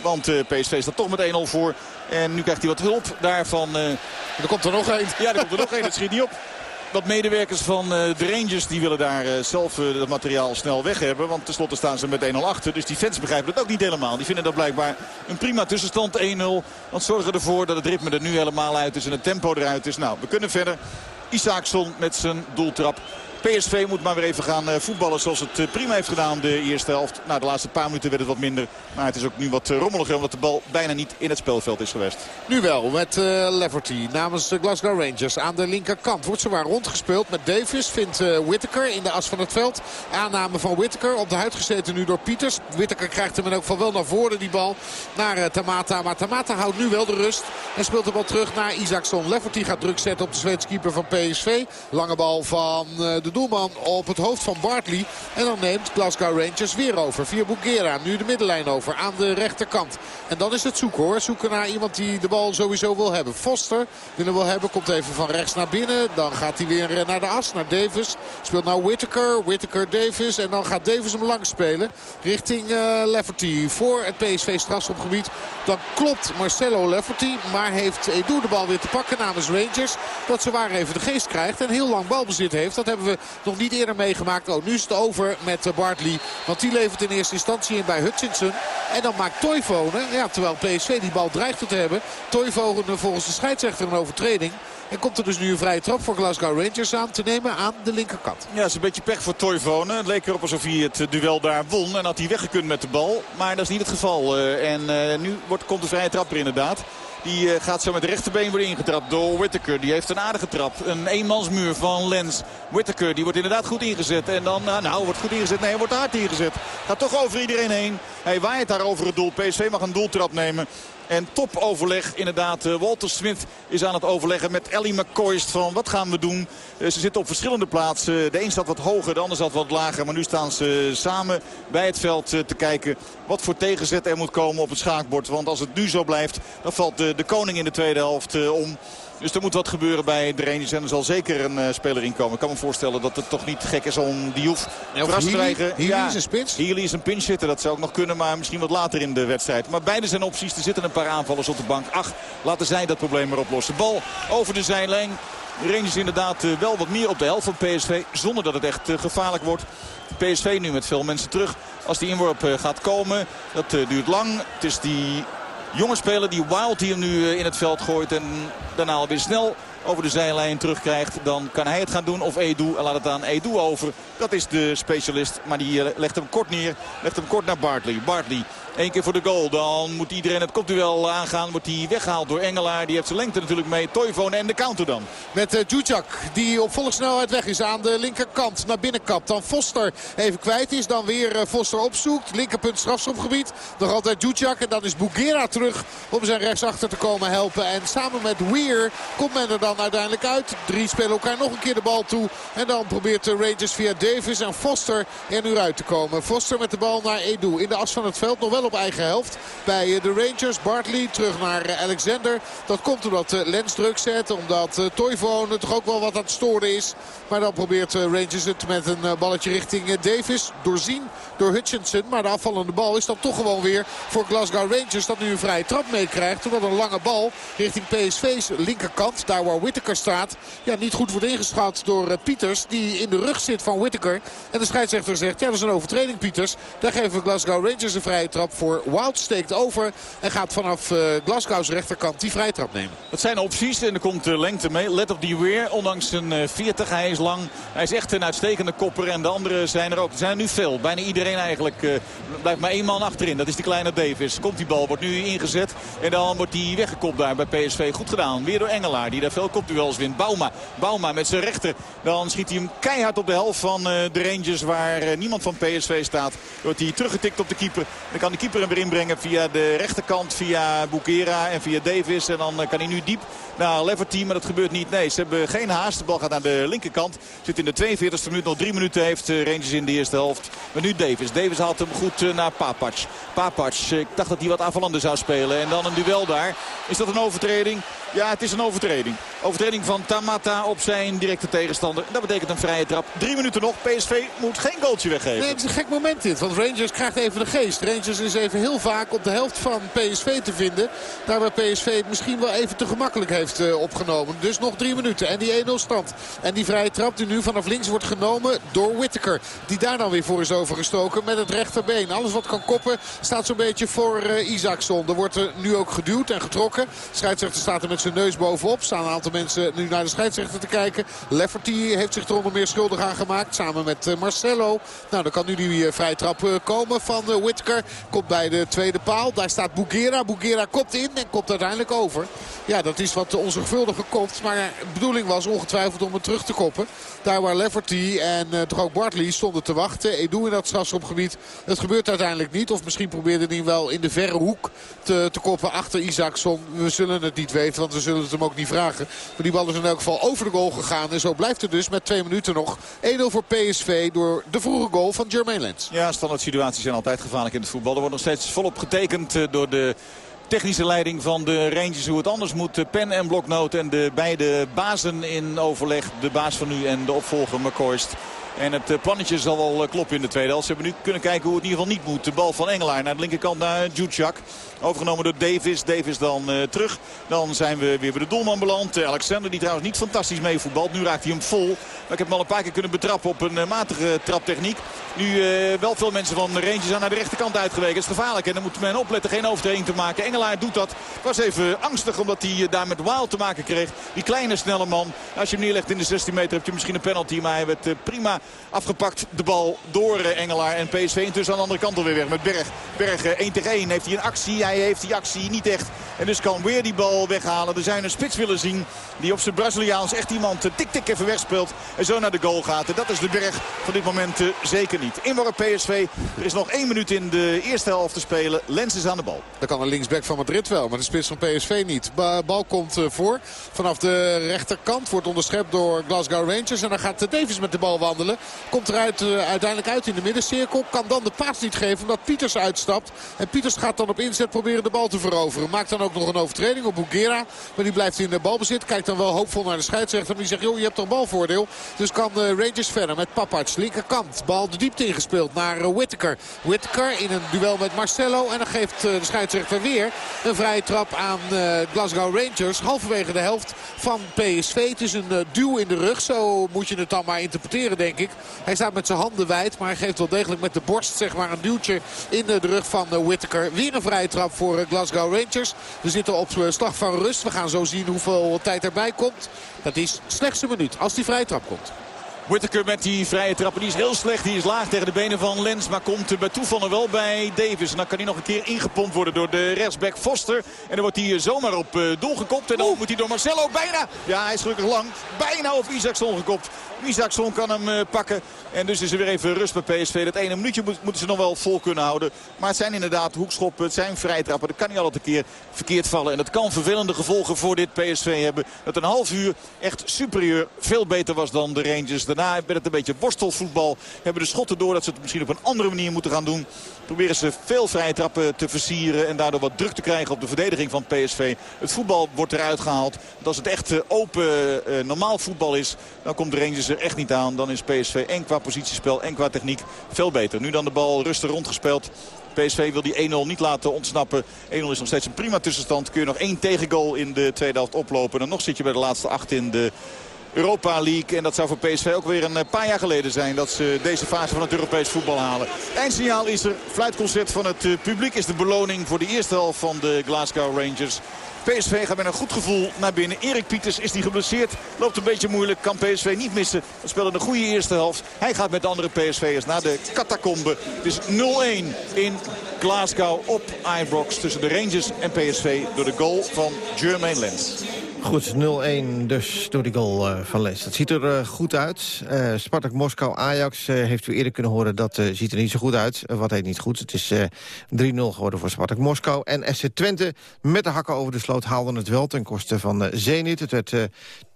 Want uh, PSV staat toch met 1-0 voor. En nu krijgt hij wat hulp daarvan. Uh... Er komt er nog één. Ja, er komt er nog één. Het schiet niet op. Wat medewerkers van uh, de Rangers die willen daar zelf dat materiaal snel weg hebben. Want tenslotte staan ze met 1-0 achter. Dus die fans begrijpen dat ook niet helemaal. Die vinden dat blijkbaar een prima tussenstand 1-0. Want zorgen ervoor dat het ritme er nu helemaal uit is en het tempo eruit is. Nou, we kunnen verder. Isaacson met zijn doeltrap. PSV moet maar weer even gaan eh, voetballen zoals het eh, prima heeft gedaan de eerste helft. Nou, de laatste paar minuten werd het wat minder. Maar het is ook nu wat eh, rommeliger omdat de bal bijna niet in het spelveld is geweest. Nu wel met uh, Leverty namens de Glasgow Rangers aan de linkerkant. Wordt waar rondgespeeld met Davis. Vindt uh, Whittaker in de as van het veld. Aanname van Whittaker op de huid gezeten nu door Pieters. Whittaker krijgt hem en ook geval wel naar voren die bal naar Tamata. Maar Tamata houdt nu wel de rust en speelt de bal terug naar Isaacson. Leverty gaat druk zetten op de Zweedse keeper van PSV. Lange bal van de doelman op het hoofd van Bartley. En dan neemt Glasgow Rangers weer over. Via Bugera. Nu de middenlijn over aan de rechterkant. En dan is het zoeken hoor. Zoeken naar iemand die de bal sowieso wil hebben. Foster willen wil hebben. Komt even van rechts naar binnen. Dan gaat hij weer naar de as. Naar Davis. Speelt naar Whittaker. Whittaker Davis. En dan gaat Davis hem lang spelen. Richting uh, Lefferty. Voor het PSV strafschopgebied. Dan klopt Marcelo Lefferty. Maar heeft Edu de bal weer te pakken namens Rangers. Dat ze waar even de geest krijgt. En heel lang balbezit heeft. Dat hebben we nog niet eerder meegemaakt. Oh, nu is het over met eh, Bartley. Want die levert in eerste instantie in bij Hutchinson. En dan maakt Toivonen, ja, terwijl PSV die bal dreigt te hebben. Toivonen volgens de scheidsrechter een overtreding. En komt er dus nu een vrije trap voor Glasgow Rangers aan te nemen aan de linkerkant. Ja, het is een beetje pech voor Toivonen. Het leek erop alsof hij het duel daar won. En had hij weggekund met de bal. Maar dat is niet het geval. Eh, en eh, nu komt de vrije trap er inderdaad. Die eh, gaat zo met de rechterbeen worden ingetrapt door Whittaker. Die heeft een aardige trap. Een eenmansmuur van Lens. Whittaker die wordt inderdaad goed ingezet. En dan, nou, nou wordt goed ingezet. Nee, wordt hard ingezet. Gaat toch over iedereen heen. Hij waait daar over het doel. PSV mag een doeltrap nemen. En topoverleg inderdaad. Eh, Walter Smit is aan het overleggen met Ellie McCoist van wat gaan we doen. Eh, ze zitten op verschillende plaatsen. De een staat wat hoger, de ander staat wat lager. Maar nu staan ze samen bij het veld eh, te kijken wat voor tegenzet er moet komen op het schaakbord. Want als het nu zo blijft, dan valt de, de koning in de tweede helft om. Dus er moet wat gebeuren bij de Rangers. En er zal zeker een uh, speler inkomen. Ik kan me voorstellen dat het toch niet gek is om die hoef verrast te krijgen. ja, is een spits. Healy is een pinch zitten. Dat zou ook nog kunnen. Maar misschien wat later in de wedstrijd. Maar beide zijn opties. Er zitten een paar aanvallers op de bank. Ach, laten zij dat probleem maar oplossen. Bal over de zijlijn. De Rangers inderdaad uh, wel wat meer op de helft van PSV. Zonder dat het echt uh, gevaarlijk wordt. PSV nu met veel mensen terug. Als die inworp gaat komen. Dat duurt lang. Het is die jonge speler die Wild hier nu in het veld gooit. En daarna alweer snel over de zijlijn terugkrijgt. Dan kan hij het gaan doen. Of Edu. En laat het aan Edu over. Dat is de specialist. Maar die legt hem kort neer. Legt hem kort naar Bartley. Bartley Eén keer voor de goal. Dan moet iedereen het kopduel aangaan. Wordt hij weggehaald door Engelaar. Die heeft zijn lengte natuurlijk mee. Toivonen en de counter dan. Met uh, die op volle snelheid weg is aan de linkerkant. Naar binnenkant. Dan Foster even kwijt is. Dan weer uh, Foster opzoekt. Linkerpunt strafschopgebied. Nog altijd Djudjak. En dan is Bugera terug om zijn rechtsachter te komen helpen. En samen met Weir komt men er dan uiteindelijk uit. Drie spelen elkaar nog een keer de bal toe. En dan probeert de Rangers via Davis en Foster er nu uit te komen. Foster met de bal naar Edu. In de as van het veld nog wel op eigen helft bij eh, de Rangers. Bartley terug naar eh, Alexander. Dat komt omdat eh, Lens druk zet. Omdat Toivonen toch ook wel wat aan het storen is. Maar dan probeert Rangers het met een balletje richting Davis. Doorzien door Hutchinson. Maar de afvallende bal is dan toch gewoon weer voor Glasgow Rangers. Dat nu een vrije trap meekrijgt. Omdat een lange bal richting PSV's linkerkant. Daar waar Whittaker staat. Ja, niet goed wordt ingeschat door Pieters. Die in de rug zit van Whittaker. En de scheidsrechter zegt. Ja, dat is een overtreding Pieters. Daar geven Glasgow Rangers een vrije trap voor. Wout steekt over. En gaat vanaf uh, Glasgow's rechterkant die vrije trap nemen. Het zijn opties en er komt uh, lengte mee. Let op die weer. Ondanks zijn uh, 40. Hij is lang. Hij is echt een uitstekende kopper. En de anderen zijn er ook. Er zijn nu veel. Bijna iedereen eigenlijk. Blijft maar één man achterin. Dat is die kleine Davis. Komt die bal. Wordt nu ingezet. En dan wordt die weggekopt daar bij PSV. Goed gedaan. Weer door Engelaar. Die daar veel kopduels wint. Bauma. Bauma met zijn rechter. Dan schiet hij hem keihard op de helft van de Rangers. Waar niemand van PSV staat. Wordt hij teruggetikt op de keeper. Dan kan die keeper hem weer inbrengen via de rechterkant. Via Bukera en via Davis. En dan kan hij nu diep naar Leverty. Maar dat gebeurt niet. Nee, ze hebben geen haast. De bal gaat aan de linkerkant. Zit in de 42e minuut. Nog drie minuten heeft Rangers in de eerste helft. Maar nu Davis. Davis haalt hem goed naar Papac. Papac, ik dacht dat hij wat aanvallender zou spelen. En dan een duel daar. Is dat een overtreding? Ja, het is een overtreding. Overtreding van Tamata op zijn directe tegenstander. Dat betekent een vrije trap. Drie minuten nog. PSV moet geen goaltje weggeven. Nee, het is een gek moment dit. Want Rangers krijgt even de geest. Rangers is even heel vaak op de helft van PSV te vinden. Daar waar PSV het misschien wel even te gemakkelijk heeft uh, opgenomen. Dus nog drie minuten. En die 1-0 stand. En die vrije trap die nu vanaf links wordt genomen door Whittaker. Die daar dan weer voor is overgestoken met het rechterbeen. Alles wat kan koppen staat zo'n beetje voor uh, Isaacson. Er wordt er nu ook geduwd en getrokken. Scheidsrechter staat er met zijn neus bovenop. Staan een aantal mensen nu naar de scheidsrechter te kijken. Lefferty heeft zich er onder meer schuldig aan gemaakt. Samen met uh, Marcelo. Nou, dan kan nu die vrije trap komen van Whittaker. Komt bij de tweede paal. Daar staat Bugera. Bugera kopt in en komt uiteindelijk over. Ja, dat is wat onzorgvuldig gekopt. Maar de bedoeling was ongetwijfeld om het terug te koppen. Daar waar Lefferty en uh, toch ook Bartley stonden te wachten. Edu in dat strafschopgebied. Dat gebeurt uiteindelijk niet. Of misschien probeerde hij wel in de verre hoek te, te koppen achter Isaacson. We zullen het niet weten, want we zullen het hem ook niet vragen. Maar die bal is in elk geval over de goal gegaan. En zo blijft het dus met twee minuten nog 1-0 voor PSV door de vroege goal van Jermaine Lens. Ja, standaard situaties zijn altijd gevaarlijk in het voetbal. Er wordt nog steeds volop getekend door de technische leiding van de Rangers hoe het anders moet. Pen en bloknoot en de beide bazen in overleg. De baas van nu en de opvolger McCoist. En het plannetje zal wel kloppen in de tweede helft. Ze hebben nu kunnen kijken hoe het in ieder geval niet moet. De bal van Engelaar naar de linkerkant naar Jutjak. Overgenomen door Davis. Davis dan uh, terug. Dan zijn we weer bij de doelman beland. Uh, Alexander die trouwens niet fantastisch mee voetbalt. Nu raakt hij hem vol. Maar ik heb hem al een paar keer kunnen betrappen op een uh, matige traptechniek. Nu wel veel mensen van Rangers aan naar de rechterkant uitgeweken. Het is gevaarlijk en dan moet men opletten geen overtreding te maken. Engelaar doet dat. Was even angstig omdat hij daar met Wild te maken kreeg. Die kleine snelle man. Als je hem neerlegt in de 16 meter heb je misschien een penalty. Maar hij werd prima afgepakt. De bal door Engelaar. En PSV intussen aan de andere kant alweer weg met Berg. Berg 1 tegen 1 heeft hij een actie. Heeft die actie niet echt. En dus kan weer die bal weghalen. Er zijn een spits willen zien die op zijn Braziliaans echt iemand tik-tik even wegspeelt. En zo naar de goal gaat. En dat is de berg van dit moment uh, zeker niet. Inworp PSV. Er is nog één minuut in de eerste helft te spelen. Lens is aan de bal. Dan kan een linksback van Madrid wel. Maar de spits van PSV niet. De bal komt uh, voor. Vanaf de rechterkant wordt onderschept door Glasgow Rangers. En dan gaat Davis met de bal wandelen. Komt eruit uiteindelijk uit in de middencirkel. Kan dan de paas niet geven omdat Pieters uitstapt. En Pieters gaat dan op inzet proberen de bal te veroveren. Maakt dan ook nog een overtreding op Bugera. Maar die blijft in de balbezit. Kijkt dan wel hoopvol naar de scheidsrechter. Maar die zegt, joh, je hebt toch balvoordeel. Dus kan de Rangers verder met Papac. Linkerkant. Bal de diepte ingespeeld naar uh, Whittaker. Whittaker in een duel met Marcelo. En dan geeft uh, de scheidsrechter weer een vrije trap aan Glasgow Rangers. Halverwege de helft van PSV. Het is een duw in de rug. Zo moet je het dan maar interpreteren, denk ik. Hij staat met zijn handen wijd. Maar hij geeft wel degelijk met de borst zeg maar, een duwtje in de rug van Whittaker. Weer een vrije trap voor uh, Glasgow Rangers. We zitten op uh, slag van rust. We gaan zo zien hoeveel tijd erbij komt. Dat is slechts een minuut als die vrije trap komt. Whittaker met die vrije trappen. Die is heel slecht. Die is laag tegen de benen van Lens. Maar komt bij toeval wel bij Davis. En dan kan hij nog een keer ingepompt worden door de rechtsback Foster. En dan wordt hij zomaar op doel gekopt. En dan moet hij door Marcelo bijna. Ja, hij is gelukkig lang. Bijna op Isaacson gekopt. Isaacson kan hem uh, pakken. En dus is er weer even rust bij PSV. Dat ene minuutje moet, moeten ze nog wel vol kunnen houden. Maar het zijn inderdaad hoekschoppen. Het zijn vrijtrappen. Dat kan niet altijd een keer verkeerd vallen. En dat kan vervelende gevolgen voor dit PSV hebben. Dat een half uur echt superieur veel beter was dan de Rangers. Daarna werd het een beetje worstelvoetbal. Hebben de schotten door dat ze het misschien op een andere manier moeten gaan doen. Proberen ze veel vrije trappen te versieren. En daardoor wat druk te krijgen op de verdediging van PSV. Het voetbal wordt eruit gehaald. Want als het echt open, uh, normaal voetbal is. Dan komt de Rangers er echt niet aan. Dan is PSV en qua positiespel en qua techniek veel beter. Nu dan de bal rustig rondgespeeld. PSV wil die 1-0 niet laten ontsnappen. 1-0 is nog steeds een prima tussenstand. Kun je nog één tegengoal in de tweede helft oplopen. En nog zit je bij de laatste acht in de Europa League. En dat zou voor PSV ook weer een paar jaar geleden zijn dat ze deze fase van het Europees voetbal halen. Eindsignaal is er. Fluitconcert van het publiek is de beloning voor de eerste helft van de Glasgow Rangers. PSV gaat met een goed gevoel naar binnen. Erik Pieters is die geblesseerd. Loopt een beetje moeilijk. Kan PSV niet missen. We spelen een goede eerste helft. Hij gaat met de andere PSV'ers naar de catacombe. Het is 0-1 in Glasgow op Ibrox tussen de Rangers en PSV door de goal van Jermaine Lens. Goed, 0-1 dus door die goal uh, van Les. Dat ziet er uh, goed uit. Uh, Spartak Moskou-Ajax heeft u eerder kunnen horen... dat ziet er niet zo goed uit. wat heet niet goed? Het is 3-0 geworden voor Spartak Moskou. En SC Twente met de hakken over de sloot haalden het wel... ten koste van Zenit. Het werd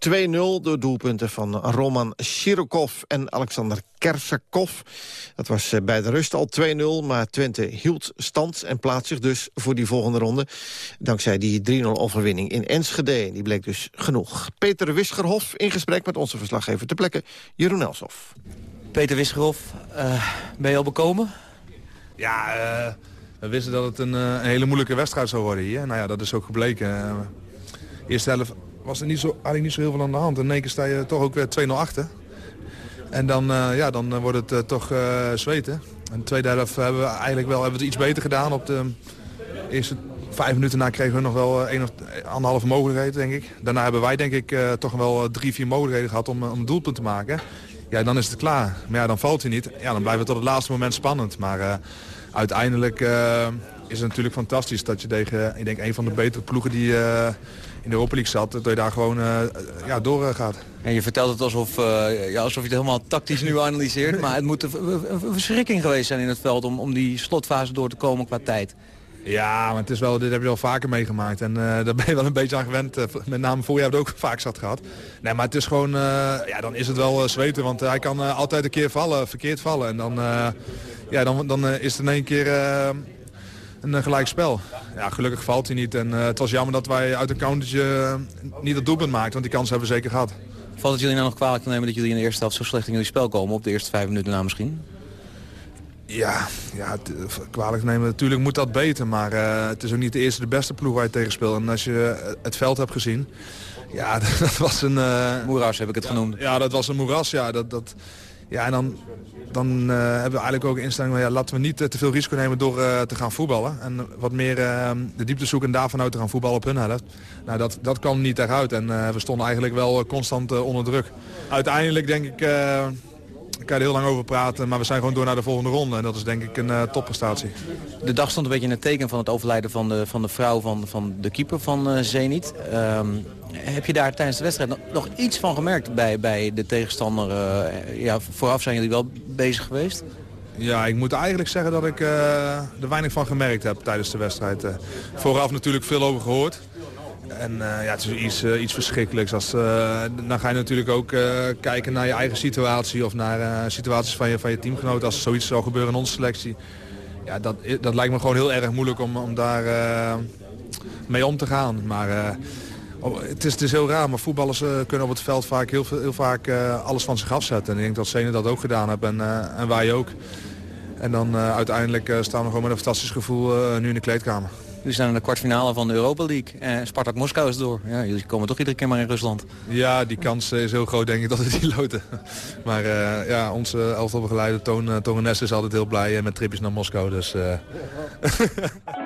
2-0 door doelpunten van Roman Shirokov en Alexander Kersakov. Dat was bij de rust al 2-0, maar Twente hield stand... en plaatst zich dus voor die volgende ronde. Dankzij die 3-0 overwinning in Enschede. Die bleek dus genoeg. Peter Wisgerhof in gesprek met onze verslaggever ter plekke, Jeroen Elshoff. Peter Wisgerhof, uh, ben je al bekomen? Ja, uh, we wisten dat het een, uh, een, hele moeilijke wedstrijd zou worden hier. Nou ja, dat is ook gebleken. de eerste helft was er niet zo, eigenlijk niet zo heel veel aan de hand. In één keer sta je toch ook weer 2-0 achter. En dan, ja, dan wordt het toch zweten. En de tweede helft hebben we eigenlijk wel hebben we het iets beter gedaan. Op de eerste Vijf minuten na kregen we nog wel een of anderhalve mogelijkheid, denk ik. Daarna hebben wij, denk ik, uh, toch wel drie, vier mogelijkheden gehad om, om een doelpunt te maken. Ja, dan is het klaar. Maar ja, dan valt hij niet. Ja, dan blijft het tot het laatste moment spannend. Maar uiteindelijk is het natuurlijk fantastisch dat je tegen, ik denk, een van de betere ploegen die in de Europa League zat, dat je daar gewoon ja, door gaat. En je vertelt het alsof, ja, alsof je het helemaal tactisch nu analyseert. maar het moet een, een verschrikking geweest zijn in het veld om, om die slotfase door te komen qua tijd. Ja, maar het is wel, dit heb je wel vaker meegemaakt. En uh, daar ben je wel een beetje aan gewend. Uh, met name vorig jaar hebben het ook vaak zat gehad. Nee, maar het is gewoon... Uh, ja, dan is het wel zweten. Want hij kan altijd een keer vallen, verkeerd vallen. En dan, ja, dan, dan is het in één keer een gelijk spel. Ja, gelukkig valt hij niet. En het was jammer dat wij uit een countertje niet het doelpunt maakten. Want die kans hebben we zeker gehad. Valt het jullie nou nog kwalijk te nemen dat jullie in de eerste helft zo slecht in jullie spel komen? Op de eerste vijf minuten na misschien? Ja, ja kwalijk nemen. Natuurlijk moet dat beter. Maar uh, het is ook niet de eerste de beste ploeg waar je tegen speelt. En als je het veld hebt gezien... Ja, dat was een... Uh, moeras heb ik het genoemd. Ja, dat was een moeras. Ja, dat, dat, ja en dan, dan uh, hebben we eigenlijk ook instelling van... Ja, laten we niet te veel risico nemen door te gaan voetballen. En wat meer de diepte zoeken en daarvan uit te gaan voetballen op hun helft. Nou, dat, dat kwam niet echt uit. En we stonden eigenlijk wel constant onder druk. Uiteindelijk denk ik kan je er heel lang over praten, maar we zijn gewoon door naar de volgende ronde. En dat is denk ik een uh, topprestatie. De dag stond een beetje in het teken van het overlijden van de, van de vrouw van, van de keeper van uh, Zenit. Um, heb je daar tijdens de wedstrijd nog, nog iets van gemerkt bij, bij de tegenstander? Uh, ja, vooraf zijn jullie wel bezig geweest? Ja, ik moet eigenlijk zeggen dat ik er weinig van gemerkt heb tijdens de wedstrijd. vooraf natuurlijk veel over gehoord. En uh, ja, het is iets, uh, iets verschrikkelijks. Als, uh, dan ga je natuurlijk ook kijken naar je eigen situatie of naar situaties van je, van je teamgenoten. Als zoiets zou gebeuren in onze selectie. Ja, dat, dat lijkt me gewoon heel erg moeilijk om, om daar mee om te gaan. Maar oh, het, is, het is heel raar, maar voetballers kunnen op het veld vaak heel, heel vaak alles van zich afzetten. En ik denk dat Zene dat ook gedaan hebben en, en wij ook. En dan uiteindelijk staan we gewoon met een fantastisch gevoel nu in de kleedkamer. Jullie staan in de kwartfinale van de Europa League. En Spartak Moskou is door. Ja, jullie komen toch iedere keer maar in Rusland. Ja, die kans is heel groot denk ik dat we die loten. Maar uh, ja, onze elftalbegeleider Toon, uh, Toon is altijd heel blij met tripjes naar Moskou. Dus,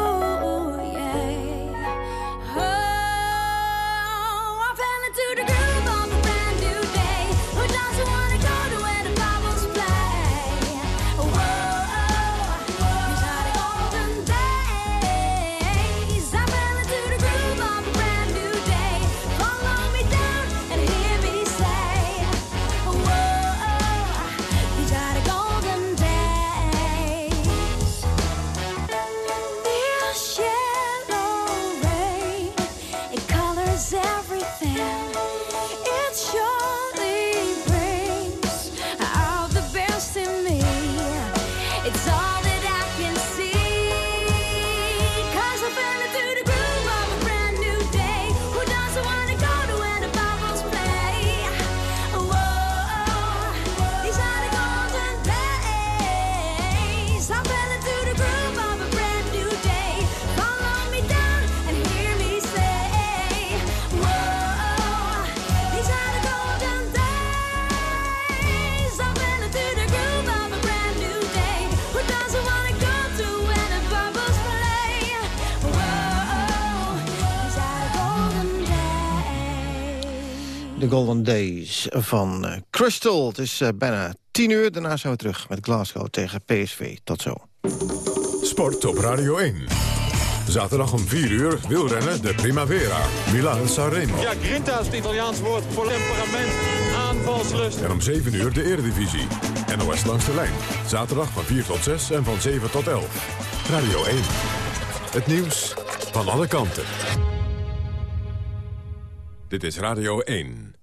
The Golden Days van eh, Crystal. Het is eh, bijna tien uur. Daarna zijn we terug met Glasgow tegen PSV. Tot zo. Sport op Radio 1. Zaterdag om 4 uur wielrennen de Primavera. Milaan Sanremo. Ja, grinta is het Italiaans woord voor temperament, aanvalslust. En om 7 uur de Eredivisie. NOS langs de lijn. Zaterdag van 4 tot 6 en van 7 tot 11. Radio 1. Het nieuws van alle kanten. Dit is Radio 1.